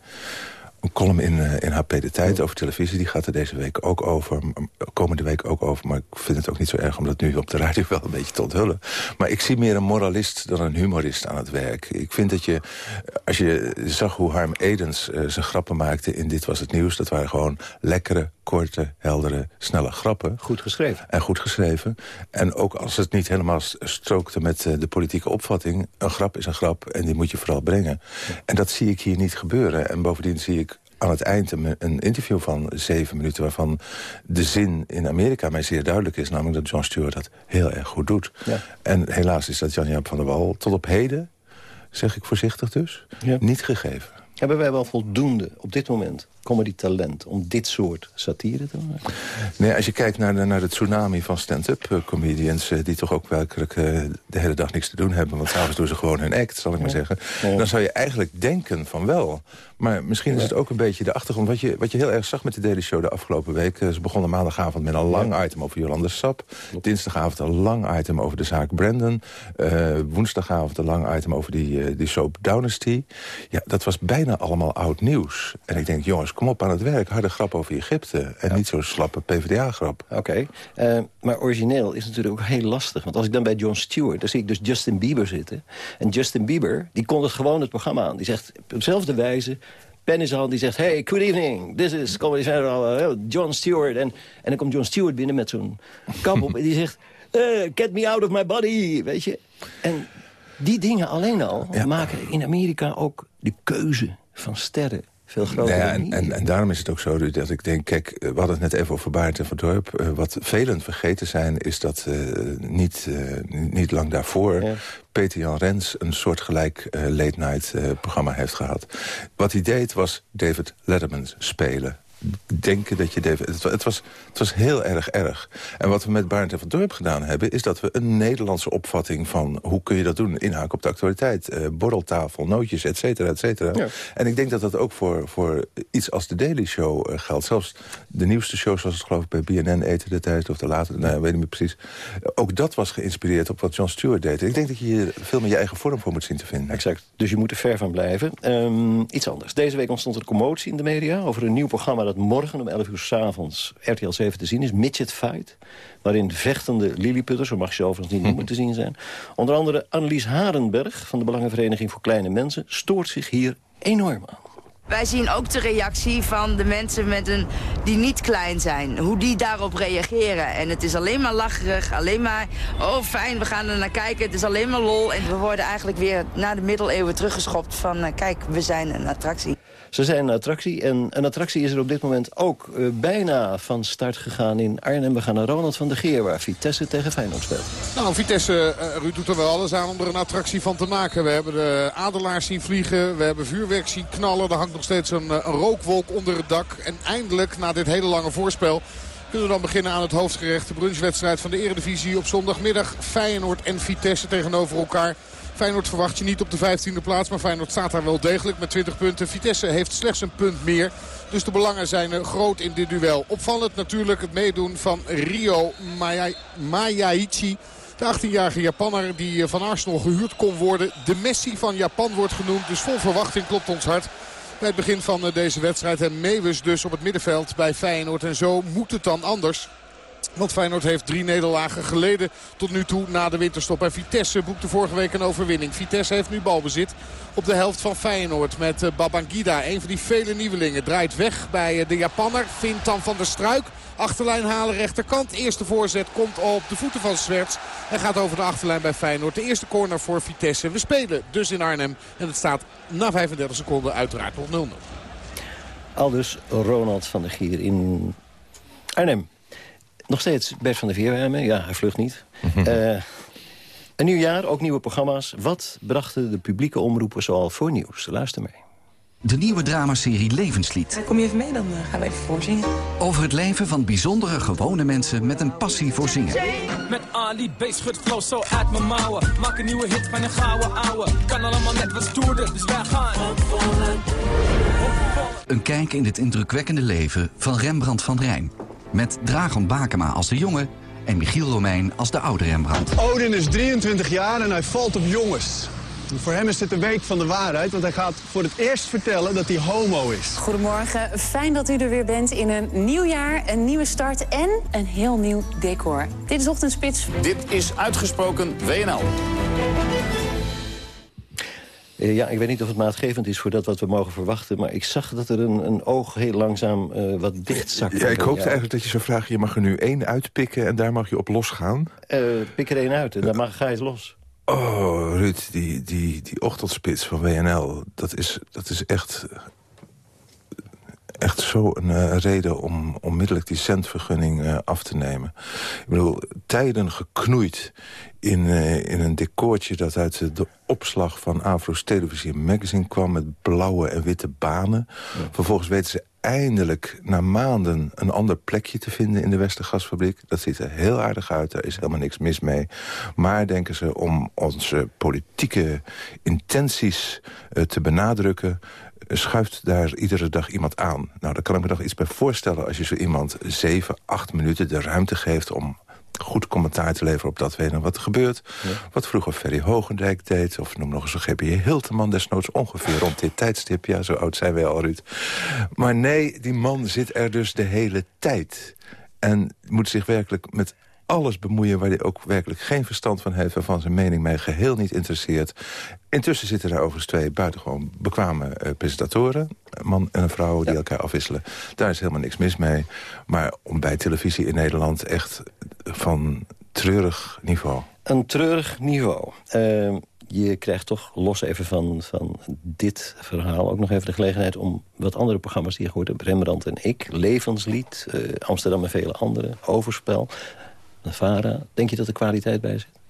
een column in, uh, in HP De Tijd over televisie. Die gaat er deze week ook over. Komende week ook over. Maar ik vind het ook niet zo erg om dat nu op de radio wel een beetje te onthullen. Maar ik zie meer een moralist dan een humorist aan het werk. Ik vind dat je, als je zag hoe Harm Edens uh, zijn grappen maakte in Dit Was Het Nieuws. Dat waren gewoon lekkere, korte, heldere, snelle grappen. Goed geschreven. En goed geschreven. En ook als het niet helemaal strookte met uh, de politieke opvatting. Een grap is een grap en die moet je vooral brengen. En dat zie ik hier niet gebeuren. En bovendien zie ik aan het eind een, interview van zeven minuten... waarvan de zin in Amerika mij zeer duidelijk is... namelijk dat John Stewart dat heel erg goed doet. Ja. En helaas is dat Jan-Jaap van der Wal tot op heden, zeg ik voorzichtig dus, niet gegeven. Hebben wij wel voldoende op dit moment comedy-talent om dit soort satire te maken? Nee, als je kijkt naar de, naar de tsunami van stand-up uh, comedians... Uh, die toch ook werkelijk uh, de hele dag niks te doen hebben... want s'avonds doen ze gewoon hun act, zal ik maar zeggen... dan zou je eigenlijk denken van wel. Maar misschien is het ook een beetje de achtergrond. Wat je, wat je heel erg zag met de Daily Show de afgelopen week. eh, Ze begonnen maandagavond met een lang item over Jolanda Sap. Dinsdagavond een lang item over de zaak Brandon. Eh, woensdagavond een lang item over die, eh, die soap Dynasty. Ja, dat was bijna allemaal oud nieuws. En ik denk, jongens, kom op aan het werk. Harde grap over Egypte. En niet zo'n slappe PvdA-grap. Oké, eh, maar origineel is natuurlijk ook heel lastig. Want als ik dan bij Jon Stewart, dan zie ik dus Justin Bieber zitten. En Justin Bieber, die kondigt gewoon het programma aan. Die zegt op dezelfde wijze... Pen is al, die zegt, hey, good evening, this is Comedy Central, uh, John Stewart. En, en dan komt John Stewart binnen met zo'n kap op en die zegt... eh, get me out of my body, weet je. En die dingen alleen al maken in Amerika ook de keuze van sterren veel groter Nou ja, en, en, en daarom is het ook zo dat ik denk... kijk, eh, we hadden het net even over Baart en Van Dorp. Eh, wat velen vergeten zijn, is dat eh, niet, niet lang daarvoor... Peter Jan Rens een soortgelijk late-night programma heeft gehad. Wat hij deed was David Letterman spelen denken dat je... Het, het, was, het was heel erg erg. En wat we met Barend en van Dorp gedaan hebben... is dat we een Nederlandse opvatting van... hoe kun je dat doen? Inhaken op de actualiteit. eh, borreltafel, nootjes, et cetera, et cetera. Ja. En ik denk dat dat ook voor, voor iets als de Daily Show eh, geldt. Zelfs de nieuwste show, zoals het geloof ik bij BNN eten de tijd... of de later, nou, ik weet niet meer precies. Ook dat was geïnspireerd op wat John Stewart deed. En ik denk dat je hier veel meer je eigen vorm voor moet zien te vinden. Exact. Dus je moet er ver van blijven. Ehm, iets anders. Deze week ontstond er een commotie in de media... over een nieuw programma dat morgen om 11 uur s'avonds RTL 7 te zien is. Midget Fight. Waarin vechtende lilliputters, zo mag je ze overigens niet noemen, te zien zijn. Onder andere Annelies Harenberg van de Belangenvereniging voor Kleine Mensen... stoort zich hier enorm aan. Wij zien ook de reactie van de mensen met een, die niet klein zijn. Hoe die daarop reageren. En het is alleen maar lacherig, alleen maar... Oh, fijn, we gaan er naar kijken. Het is alleen maar lol. En we worden eigenlijk weer naar de middeleeuwen teruggeschopt van... eh, kijk, we zijn een attractie. Ze zijn een attractie en een attractie is er op dit moment ook eh, bijna van start gegaan in Arnhem. We gaan naar Ronald van der Geer, waar Vitesse tegen Feyenoord speelt. Nou, Vitesse, eh, Ruud doet er wel alles aan om er een attractie van te maken. We hebben de adelaars zien vliegen, we hebben vuurwerk zien knallen. Er hangt nog steeds een, eh, een rookwolk onder het dak. En eindelijk, na dit hele lange voorspel... kunnen we dan beginnen aan het hoofdgerecht. De brunchwedstrijd van de Eredivisie op zondagmiddag. Feyenoord en Vitesse tegenover elkaar. Feyenoord verwacht je niet op de 15e plaats. Maar Feyenoord staat daar wel degelijk met 20 punten. Vitesse heeft slechts een punt meer. Dus de belangen zijn eh, groot in dit duel. Opvallend natuurlijk het meedoen van Rio Maya- Mayaichi. De 18-jarige Japanner die eh, van Arsenal gehuurd kon worden. De Messi van Japan wordt genoemd. Dus vol verwachting klopt ons hart. Bij het begin van eh, deze wedstrijd. En Meeuwis dus op het middenveld bij Feyenoord. En zo moet het dan anders. Want Feyenoord heeft drie nederlagen geleden tot nu toe na de winterstop. En Vitesse boekte vorige week een overwinning. Vitesse heeft nu balbezit op de helft van Feyenoord met eh, Babangida. Een van die vele nieuwelingen draait weg bij eh, de Japanner. Vindt dan Van der Struik. Achterlijn halen rechterkant. Eerste voorzet komt op de voeten van Zwerts. En gaat over de achterlijn bij Feyenoord. De eerste corner voor Vitesse. We spelen dus in Arnhem. En het staat na 35 seconden uiteraard nog 0-0. Aldus Ronald van der Gier in Arnhem. Nog steeds Bert van bij me. Ja, hij vlucht niet. Eh, een nieuw jaar, ook nieuwe programma's. Wat brachten de publieke omroepen zoal voor nieuws? Luister mee. De nieuwe dramaserie Levenslied. Kom je even mee, dan eh, gaan we even voorzingen. Over het leven van bijzondere gewone mensen met een passie voor zingen. Met Ali, flow zo uit mijn mouwen. Maak een nieuwe hit van een gouden ouwe. Kan allemaal net wat stoerder, dus wij gaan. Een kijk in het indrukwekkende leven van Rembrandt van Rijn. Met Dragan Bakema als de jonge en Michiel Romein als de oude Rembrandt. Odin is 23 jaar en hij valt op jongens. En Voor hem is dit een week van de waarheid, want hij gaat voor het eerst vertellen dat hij homo is. Goedemorgen, fijn dat u er weer bent in een nieuw jaar, een nieuwe start en een heel nieuw decor. Dit is Ochtendspits. Dit is uitgesproken WNL. Eh, ja, ik weet niet of het maatgevend is voor dat wat we mogen verwachten... maar ik zag dat er een, een oog heel langzaam eh, wat dichtzakte. Ja, ik hoopte eigenlijk dat je zou vragen... je mag er nu één uitpikken en daar mag je op losgaan. Eh, pik er één uit en dan mag, ga je los. Oh, Ruud, die, die, die ochtendspits van WNL, dat is, dat is echt, echt zo een eh, reden om onmiddellijk die centvergunning eh, af te nemen. Ik bedoel, tijden geknoeid in, eh, in een decoortje dat uit de, opslag van Afro's Televisie Magazine kwam... met blauwe en witte banen. Vervolgens weten ze eindelijk na maanden een ander plekje te vinden in de Westergasfabriek. Dat ziet er heel aardig uit, daar is helemaal niks mis mee. Maar denken ze om onze politieke intenties uh, te benadrukken schuift daar iedere dag iemand aan. Nou, daar kan ik me nog iets bij voorstellen... als je zo iemand zeven, acht minuten de ruimte geeft... om goed commentaar te leveren op dat weten wat er gebeurt. Wat vroeger Ferry Hogendijk deed. Of noem nog eens een GBJ Hilteman desnoods ongeveer rond dit tijdstip. Ja, zo oud zijn wij al, Ruud. Maar nee, die man zit er dus de hele tijd. En moet zich werkelijk met alles bemoeien waar hij ook werkelijk geen verstand van heeft... waarvan zijn mening mij geheel niet interesseert. Intussen zitten daar overigens twee buitengewoon bekwame uh, presentatoren. Een man en een vrouw die elkaar afwisselen. Daar is helemaal niks mis mee. Maar om bij televisie in Nederland echt van treurig niveau. Een treurig niveau. Uh, je krijgt toch, los even van, van dit verhaal... ook nog even de gelegenheid om wat andere programma's die je gehoord hebt... Rembrandt en ik, Levenslied, uh, Amsterdam en vele andere, Overspel... Denk je dat er kwaliteit bij zit?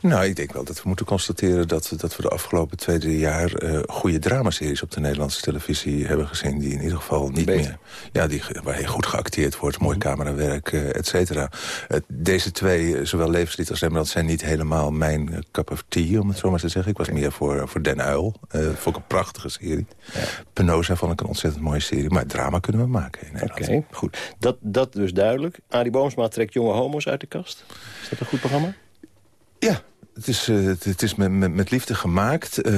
Nou, ik denk wel dat we moeten constateren dat, dat we de afgelopen twee, drie jaar... Uh, goede dramaseries op de Nederlandse televisie hebben gezien... die in ieder geval niet meer... Ja, die, waar heel goed geacteerd wordt, mooi mhm. camerawerk, uh, et cetera. Uh, deze twee, zowel Levenslied als Rembrandt... zijn niet helemaal mijn cup of tea, om het zo maar te zeggen. Ik was meer voor, voor Den Uil. vond ik een prachtige serie. Ja. Penosa vond ik een ontzettend mooie serie. Maar drama kunnen we maken in Nederland. Oké, goed. Dat, dat dus duidelijk. Arie Boomsma trekt jonge homo's uit de kast. Is dat een goed programma? Ja, het is, uh, het is met, met, liefde gemaakt. Uh,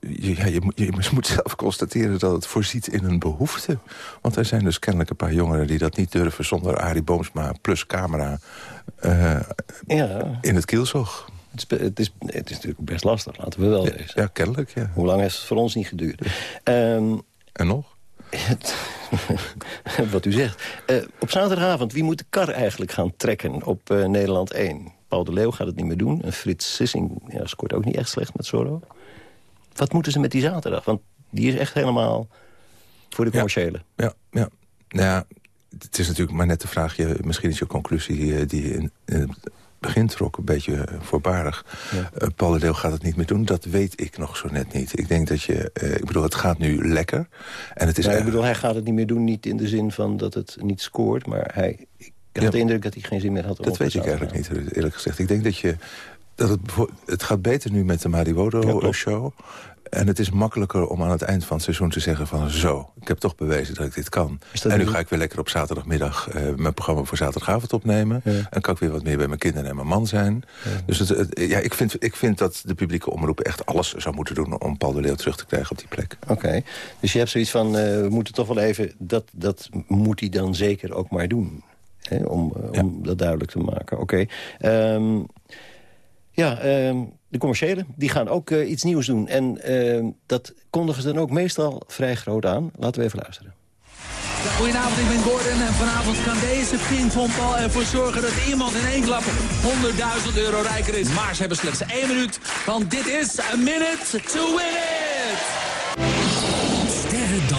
je, ja, je, je, moet zelf constateren dat het voorziet in een behoefte. Want er zijn dus kennelijk een paar jongeren die dat niet durven... zonder Arie Boomsma plus camera uh, ja. in het kielzog. Het is, het, is, het is natuurlijk best lastig, laten we wel ja, wezen. Ja, kennelijk, ja. Hoe lang heeft het voor ons niet geduurd? Um, en nog? wat u zegt. op zaterdagavond, wie moet de kar eigenlijk gaan trekken op Nederland 1? Paul de Leeuw gaat het niet meer doen. En Frits Sissing ja, scoort ook niet echt slecht met Zorro. Wat moeten ze met die zaterdag? Want die is echt helemaal voor de commerciële. Ja, ja. Nou ja, het is natuurlijk maar net de vraag... Je, misschien is je conclusie eh, die in, in het begin trok een beetje eh, voorbarig. Ja. Uh, Paul de Leeuw gaat het niet meer doen. Dat weet ik nog zo net niet. Ik denk dat je... Uh, ik bedoel, het gaat nu lekker. En het is ja, ik bedoel, hij gaat het niet meer doen. Niet in de zin van dat het niet scoort. Maar hij, ik had de indruk dat hij geen zin meer had. Om dat weet ik eigenlijk niet, eerlijk gezegd. Ik denk dat je... Dat het, het gaat beter nu met de Mariwodo-show. En het is makkelijker om aan het eind van het seizoen te zeggen van... zo, ik heb toch bewezen dat ik dit kan. En nu ga ik weer lekker op zaterdagmiddag uh, mijn programma voor zaterdagavond opnemen. En kan ik weer wat meer bij mijn kinderen en mijn man zijn. Dus het, ja, ik, vind, ik vind dat de publieke omroep echt alles zou moeten doen... om Paul de Leeuw terug te krijgen op die plek. Oké, dus je hebt zoiets van, uh, we moeten toch wel even... Dat, dat moet hij dan zeker ook maar doen om, eh, om dat duidelijk te maken. Oké. Okay. Um, ja, um, de commerciële, die gaan ook uh, iets nieuws doen. En uh, dat kondigen ze dan ook meestal vrij groot aan. Laten we even luisteren. Goedenavond, ik ben Gordon en vanavond kan deze pingpongbal ervoor zorgen dat iemand in één klap 100.000 euro rijker is. Maar ze hebben slechts één minuut, want dit is a minute to win it!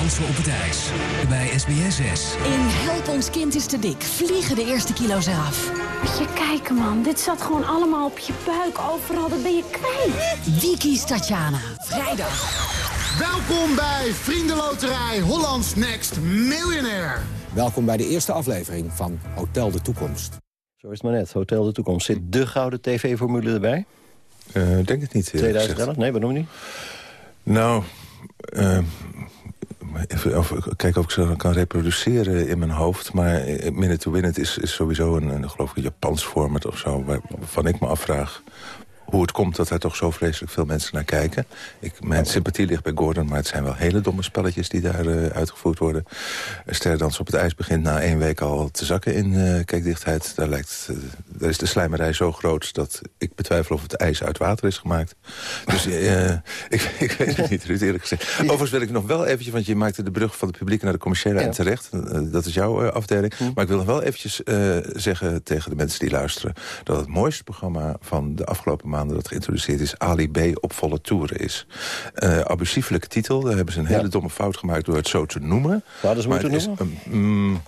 Dansen op het ijs. Bij SBS 6. In Help ons kind is te dik. Vliegen de eerste kilo's eraf. Moet je kijken, man. Dit zat gewoon allemaal op je buik. Overal, dat ben je kwijt. Wie kiest Tatjana? Vrijdag. Welkom bij Vriendenloterij Hollands Next Millionaire. Welkom bij de eerste aflevering van Hotel de Toekomst. Zo is het maar net. Hotel de Toekomst. Zit de gouden tv-formule erbij? Uh, denk het niet. 2011? Nee, waarom niet? Nou, uh, even, of, kijk of ik ze kan reproduceren in mijn hoofd. Maar Minute to Win It is, sowieso een, een, geloof ik, een Japans format of zo... waarvan ik me afvraag hoe het komt dat er toch zo vreselijk veel mensen naar kijken. Ik, mijn sympathie ligt bij Gordon, maar het zijn wel hele domme spelletjes die daar uh, uitgevoerd worden. Sterrendans op het ijs begint na één week al te zakken in uh, kijkdichtheid. Daar, lijkt, uh, daar is de slijmerij zo groot dat ik betwijfel of het ijs uit water is gemaakt. Dus ik, ik, weet het niet, Ruud, eerlijk gezegd. Overigens wil ik nog wel eventjes, want je maakte de brug van de publieke naar de commerciële en terecht. dat is jouw afdeling. Hm. Maar ik wil nog wel eventjes zeggen tegen de mensen die luisteren... dat het mooiste programma van de afgelopen maanden dat geïntroduceerd is... Ali B op volle toeren is. Uh, abusiefelijke titel, daar hebben ze een hele domme fout gemaakt... door het zo te noemen. Wat ze moeten noemen? Um,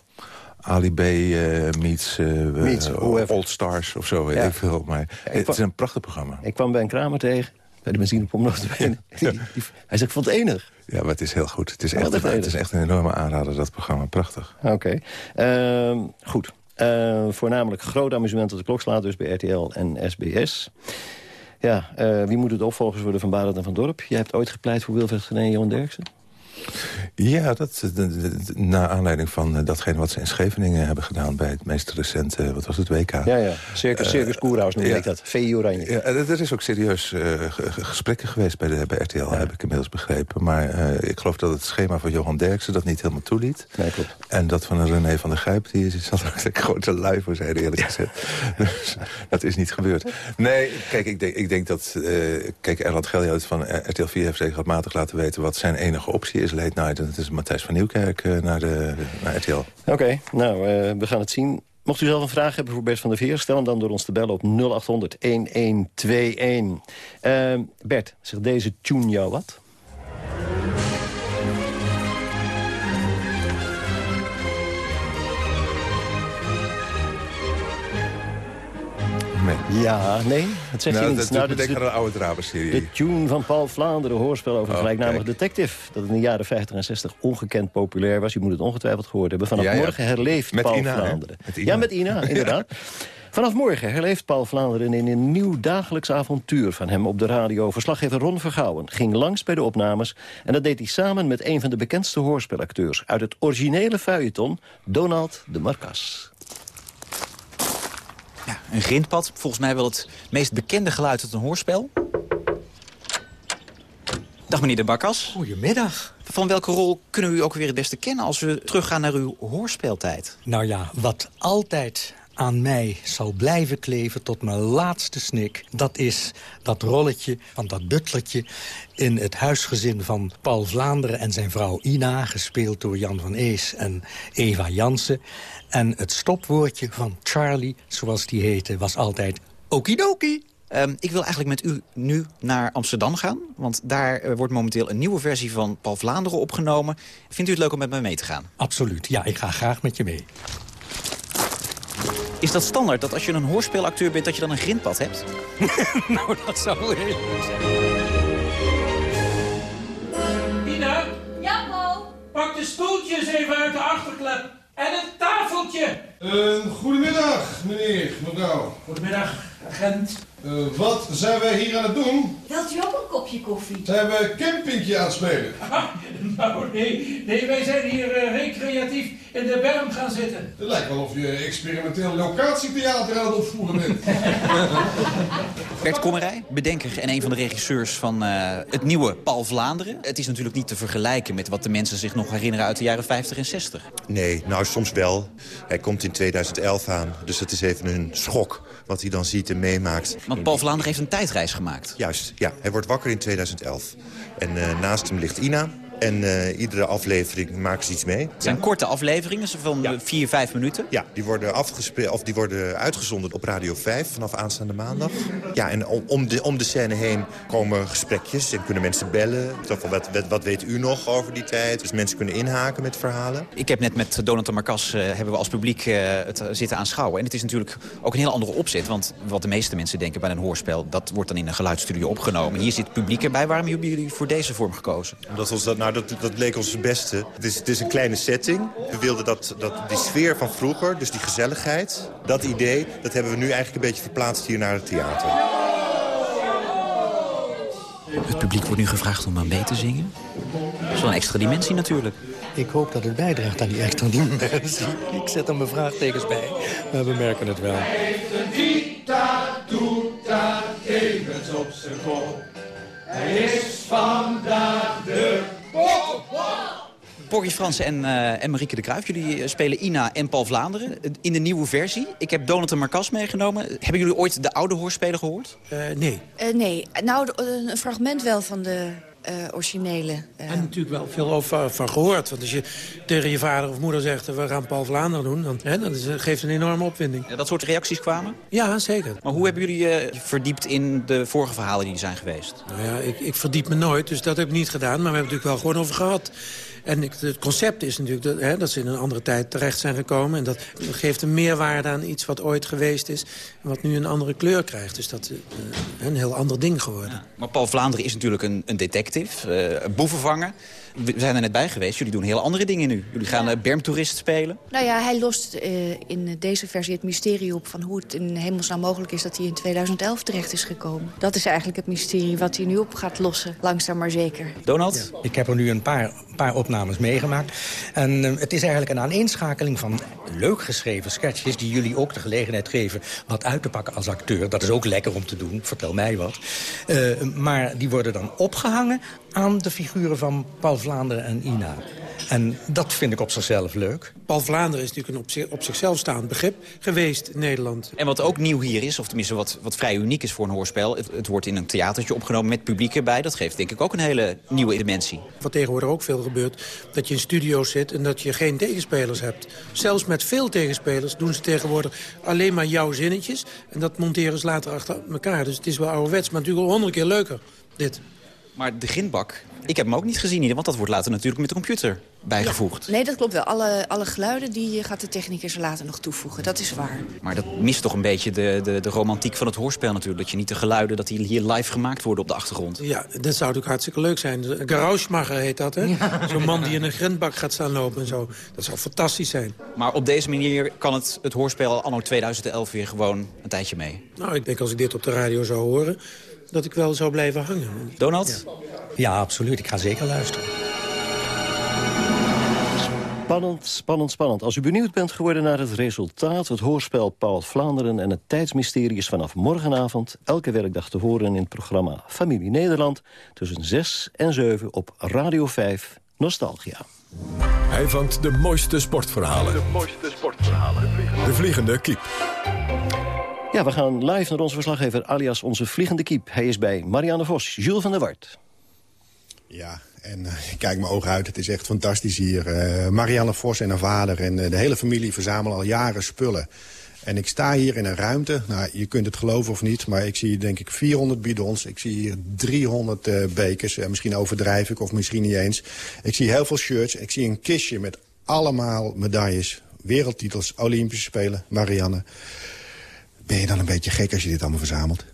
Ali B uh, meets, uh, meets Old Stars of zo, weet ik veel. Maar het is een prachtig programma. Ik kwam bij een kramer tegen Bij de benzinepomp nog Hij zegt, ik vond het enig. Ja, maar het is heel goed. Het is, Ja, echt, het is echt een enorme aanrader, dat programma. Prachtig. Oké. Ehm, goed. Eh, voornamelijk groot amusement tot de klok slaat, dus bij RTL en SBS. Ja, eh, wie moet het opvolgers worden van Barend en van Dorp? Je hebt ooit gepleit voor Wilfred Gené en Johan Derksen. Ja, dat, de- de- de- naar aanleiding van eh, datgene wat ze in Scheveningen hebben gedaan... bij het meest recente, wat was het, WK. Ja, ja. Circus, Circus Koerhuis noemde ja. ik dat. VI Oranje. Ja, er is ook serieus eh, ge- ge- gesprekken geweest bij, de, bij RTL, heb ik inmiddels begrepen. Maar eh, ik geloof dat het schema van Johan Derksen dat niet helemaal toeliet. Nee, klopt. En dat van een René van der Gijp, die is- zat ook gewoon te lui voor zijn, eerlijk gezegd. Dus dat is niet gebeurd. Nee, kijk, ik denk, ik denk dat... eh, kijk, Erland Geljout van RTL 4 heeft regelmatig laten weten... wat zijn enige optie is, late night. En dat is Matthijs van Nieuwkerk eh, naar, de, RTL. Oké, nou, eh, we gaan het zien. Mocht u zelf een vraag hebben voor Bert van der Veer... stel hem dan door ons te bellen op 0800-1121. Eh, Bert, zegt deze tune jou wat? Ja, nee, het zegt Nou, je dat niet. doet me dat is aan een oude Drabenserie. De tune van Paul Vlaanderen, hoorspel over een Oh, gelijknamige detective. Dat in de jaren 50 en 60 ongekend populair was. Je moet het ongetwijfeld gehoord hebben. Vanaf Ja, ja. morgen herleeft Met Paul Ina? Vlaanderen. Met Ina. Ja, met Ina, inderdaad. Vanaf morgen herleeft Paul Vlaanderen in een nieuw dagelijks avontuur van hem op de radio. Verslaggever Ron Vergouwen ging langs bij de opnames... en dat deed hij samen met een van de bekendste hoorspelacteurs... uit het originele feuilleton, Donald de Marcas. Een grindpad, volgens mij wel het meest bekende geluid uit een hoorspel. Dag meneer de Bakkas. Goedemiddag. Van welke rol kunnen we u ook weer het beste kennen als we teruggaan naar uw hoorspeltijd? Nou ja, wat altijd aan mij zal blijven kleven tot mijn laatste snik... dat is dat rolletje van dat butlertje in het huisgezin van Paul Vlaanderen... en zijn vrouw Ina, gespeeld door Jan van Ees en Eva Jansen. En het stopwoordje van Charlie, zoals die heette, was altijd okidoki. Ehm, ik wil eigenlijk met u nu naar Amsterdam gaan. Want daar eh, wordt momenteel een nieuwe versie van Paul Vlaanderen opgenomen. Vindt u het leuk om met mij mee te gaan? Absoluut, ja, ik ga graag met je mee. Is dat standaard dat als je een hoorspelacteur bent... dat je dan een grindpad hebt? nou, dat zou heel leuk zijn. Ina, Ja, Paul? pak de stoeltjes even uit de achterklep. En een tafeltje. goedemiddag, meneer, mevrouw. Goedemiddag, agent. Eh, wat zijn wij hier aan het doen? Wilt u ook een kopje koffie? Zijn we campingje aan het spelen? nou, nee, nee, wij zijn hier eh, recreatief in de berm gaan zitten. Het lijkt wel of je experimenteel locatietheater aan het opvoeren bent. Bert Kommerij, bedenker en een van de regisseurs van eh, het nieuwe Paul Vlaanderen. Het is natuurlijk niet te vergelijken met wat de mensen zich nog herinneren uit de jaren 50 en 60. Nee, nou soms wel. Hij komt in 2011 aan, dus het is even een schok wat hij dan ziet en meemaakt. Want Paul Vlaanderen heeft een tijdreis gemaakt. Juist, ja. Hij wordt wakker in 2011. En eh, naast hem ligt Ina. En eh, iedere aflevering maken ze iets mee. Het zijn korte afleveringen, zo van vier, vijf minuten. Ja, die worden, afgespe- of die worden uitgezonden op Radio 5 vanaf aanstaande maandag. Ja, en om- om de, om de scène heen komen gesprekjes en kunnen mensen bellen. Van, wat, wat, wat weet u nog over die tijd? Dus mensen kunnen inhaken met verhalen. Ik heb net met Donald de Marcas eh, hebben we als publiek eh, het zitten aanschouwen. En het is natuurlijk ook een heel andere opzet. Want wat de meeste mensen denken bij een hoorspel... dat wordt dan in een geluidsstudio opgenomen. Hier zit publiek erbij. Waarom hebben jullie voor deze vorm gekozen? Omdat ons dat, nou, dat, dat leek ons het beste. Het is, het is een kleine setting. We wilden dat, dat die sfeer van vroeger, dus die gezelligheid... dat idee, dat hebben we nu eigenlijk een beetje verplaatst hier naar het theater. Het publiek wordt nu gevraagd om maar mee te zingen. Dat is wel een extra dimensie natuurlijk. Ik hoop dat het bijdraagt aan die extra dimensie. Ik zet er mijn vraagtekens bij, maar we merken het wel. Doet daar tevens op zijn kop. Hij is vandaag de Porgy Fransen en, eh, en Marieke de Kruijf, jullie eh, spelen Ina en Paul Vlaanderen in de nieuwe versie. Ik heb Donald de Marcas meegenomen. Hebben jullie ooit de oude hoorspelen gehoord? nee. Eh, nee, nou, de- een fragment wel van de eh, originele. eh. En natuurlijk wel veel over van gehoord. Want als je tegen je vader of moeder zegt... we gaan Paul Vlaanderen doen, dan, hè, dat is, geeft een enorme opwinding. Ja, dat soort reacties kwamen? Ja, zeker. Maar hoe hebben jullie je verdiept in de vorige verhalen die er zijn geweest? Nou ja, ik, ik verdiep me nooit, dus dat heb ik niet gedaan. Maar we hebben het natuurlijk wel gewoon over gehad. En het concept is natuurlijk dat, hè, dat ze in een andere tijd terecht zijn gekomen. En dat, geeft een meerwaarde aan iets wat ooit geweest is... wat nu een andere kleur krijgt. Dus dat is uh, een heel ander ding geworden. Maar Paul Vlaanderen is natuurlijk een, een detective, uh, een boevenvanger. We zijn er net bij geweest. Jullie doen hele andere dingen nu. Jullie gaan uh, bermtoerist spelen. Nou ja, hij lost uh, in deze versie het mysterie op... van hoe het in hemelsnaam mogelijk is dat hij in 2011 terecht is gekomen. Dat is eigenlijk het mysterie wat hij nu op gaat lossen. Langzaam maar zeker. Donald? Ja, ik heb er nu een paar, paar opnames meegemaakt. En uh, het is eigenlijk een aaneenschakeling van leuk geschreven sketches... die jullie ook de gelegenheid geven wat uit te pakken als acteur. Dat is ook lekker om te doen, vertel mij wat. maar die worden dan opgehangen aan de figuren van Paul Vlaanderen en Ina. En dat vind ik op zichzelf leuk. Paul Vlaanderen is natuurlijk een op, zich, op zichzelf staand begrip geweest in Nederland. En wat ook nieuw hier is, of tenminste wat, wat vrij uniek is voor een hoorspel... Het, het wordt in een theatertje opgenomen met publiek erbij. Dat geeft denk ik ook een hele nieuwe dimensie. Wat tegenwoordig ook veel gebeurt, dat je in studio's zit... en dat je geen tegenspelers hebt. Zelfs met veel tegenspelers doen ze tegenwoordig alleen maar jouw zinnetjes... en dat monteren ze later achter elkaar. Dus het is wel ouderwets, maar natuurlijk al honderd keer leuker, dit. Maar de grindbak, ik heb hem ook niet gezien hier, want dat wordt later natuurlijk met de computer bijgevoegd. Ja, nee, dat klopt wel. Alle, alle geluiden die gaat de technicus er later nog toevoegen, dat is waar. Maar dat mist toch een beetje de, de, de romantiek van het hoorspel natuurlijk. Dat je niet de geluiden, dat die hier live gemaakt worden op de achtergrond. Ja, dat zou natuurlijk hartstikke leuk zijn. Garagemacher heet dat, hè? Ja. Zo'n man die in een grindbak gaat staan lopen en zo. Dat zou fantastisch zijn. Maar op deze manier kan het, het hoorspel anno 2011 weer gewoon een tijdje mee. Nou, ik denk als ik dit op de radio zou horen dat ik wel zou blijven hangen. Donald? Ja, ja absoluut. Ik ga zeker luisteren. Spannend, spannend, spannend. Als u benieuwd bent geworden naar het resultaat... het hoorspel Paul Vlaanderen en het tijdsmysterie is vanaf morgenavond... elke werkdag te horen in het programma Familie Nederland... tussen 6 en 7 op Radio 5 Nostalgia. Hij vangt de mooiste sportverhalen. De mooiste sportverhalen. De vliegende kiep. Ja, we gaan live naar onze verslaggever alias onze vliegende kiep. Hij is bij Marianne Vos, Jules van der Wart. Ja, en uh, ik kijk mijn ogen uit. Het is echt fantastisch hier. Uh, Marianne Vos en haar vader en uh, de hele familie verzamelen al jaren spullen. En ik sta hier in een ruimte. Nou, je kunt het geloven of niet, maar ik zie denk ik 400 bidons. Ik zie hier 300 uh, bekers. Uh, misschien overdrijf ik of misschien niet eens. Ik zie heel veel shirts. Ik zie een kistje met allemaal medailles. Wereldtitels, Olympische Spelen, Marianne. Ben je dan een beetje gek als je dit allemaal verzamelt?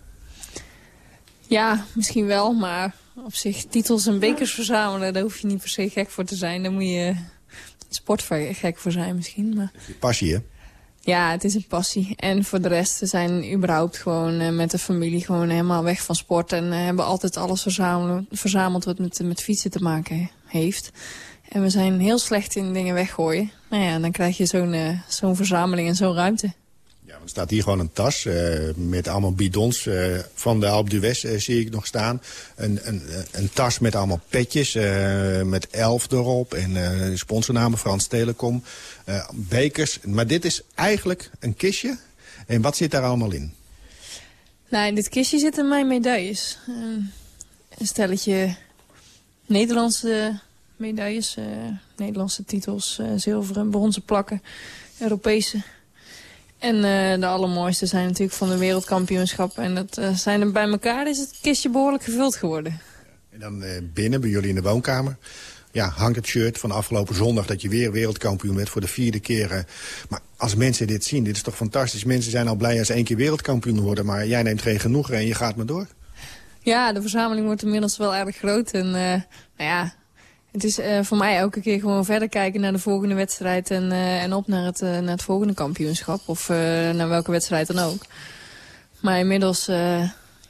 Ja, misschien wel, maar op zich titels en bekers verzamelen... daar hoef je niet per se gek voor te zijn. Daar moet je sport gek voor zijn misschien. Maar... Passie, hè? Ja, het is een passie. En voor de rest, we zijn überhaupt gewoon uh, met de familie gewoon helemaal weg van sport. En uh, hebben altijd alles verzameld wat met, met fietsen te maken heeft. En we zijn heel slecht in dingen weggooien. Nou ja, dan krijg je zo'n uh, zo'n verzameling en zo'n ruimte. Ja, er staat hier gewoon een tas uh, met allemaal bidons. Uh, van de Alpe d'Huez uh, zie ik nog staan. Een, een, een tas met allemaal petjes, met elf erop. En sponsornamen Frans Telecom. bekers. Maar dit is eigenlijk een kistje. En wat zit daar allemaal in? Nou, in dit kistje zitten mijn medailles. een stelletje Nederlandse medailles. Nederlandse titels, zilveren, bronzen plakken, Europese... En uh, de allermooiste zijn natuurlijk van de wereldkampioenschap. En dat uh, zijn er bij elkaar is het kistje behoorlijk gevuld geworden. En dan uh, binnen, bij jullie in de woonkamer... Ja, hangt het shirt van afgelopen zondag dat je weer wereldkampioen werd voor de vierde keer. Maar als mensen dit zien, dit is toch fantastisch. Mensen zijn al blij als ze één keer wereldkampioen worden. Maar jij neemt geen genoegen en je gaat maar door. Ja, de verzameling wordt inmiddels wel erg groot. En nou ja, het is uh, voor mij elke keer gewoon verder kijken naar de volgende wedstrijd en, uh, en op naar het, uh, naar het volgende kampioenschap. Of naar welke wedstrijd dan ook. Maar inmiddels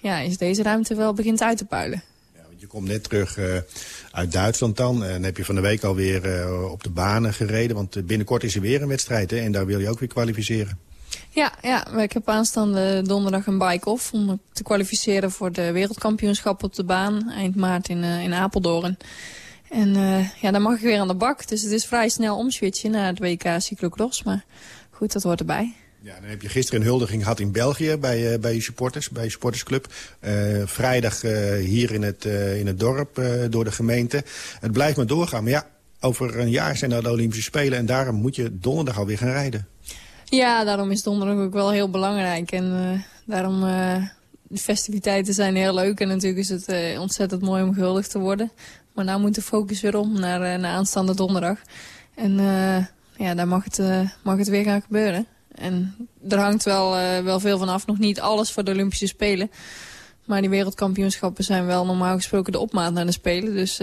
ja, is deze ruimte wel begint uit te puilen. Ja, want je komt net terug uit Duitsland dan. En heb je van de week alweer op de banen gereden. Want binnenkort is er weer een wedstrijd hè, en daar wil je ook weer kwalificeren. Ja, ja, ik heb aanstaande donderdag een bike-off om te kwalificeren voor de wereldkampioenschap op de baan. Eind maart in, in Apeldoorn. En uh, ja, dan mag ik weer aan de bak. Dus het is vrij snel omswitchen naar het WK cyclocross. Maar goed, dat hoort erbij. Ja, dan heb je gisteren een huldiging gehad in België bij, uh, bij je supporters, bij je supportersclub. Uh, vrijdag hier in het, in het dorp door de gemeente. Het blijft maar doorgaan. Maar ja, over een jaar zijn er de Olympische Spelen en daarom moet je donderdag alweer gaan rijden. Ja, daarom is donderdag ook wel heel belangrijk. En daarom de festiviteiten zijn heel leuk. En natuurlijk is het ontzettend mooi om gehuldigd te worden. Maar nou moet de focus weer om naar, naar aanstaande donderdag. En uh, ja, daar mag het, uh, mag het weer gaan gebeuren. En er hangt wel, wel veel van af. Nog niet alles voor de Olympische Spelen. Maar die wereldkampioenschappen zijn wel normaal gesproken de opmaat naar de Spelen. Dus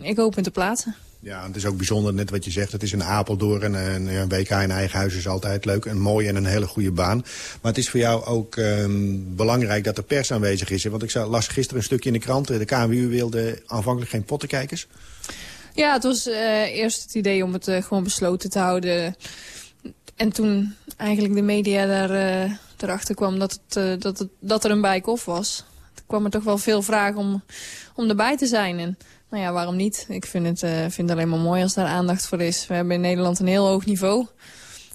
ik hoop hem te plaatsen. Ja, het is ook bijzonder, net wat je zegt. Het is een Apeldoorn en een, WK in eigen huis is altijd leuk. Een mooie en een hele goede baan. Maar het is voor jou ook um, belangrijk dat er pers aanwezig is. Want ik las gisteren een stukje in de krant. De KNWU wilde aanvankelijk geen pottenkijkers. Ja, het was uh, eerst het idee om het uh, gewoon besloten te houden. En toen eigenlijk de media daar, uh, erachter kwam dat, het, dat, het, dat er een bike-off was. Toen kwam er toch wel veel vragen om, om erbij te zijn. En nou ja, waarom niet? Ik vind het, uh, vind het alleen maar mooi als daar aandacht voor is. We hebben in Nederland een heel hoog niveau.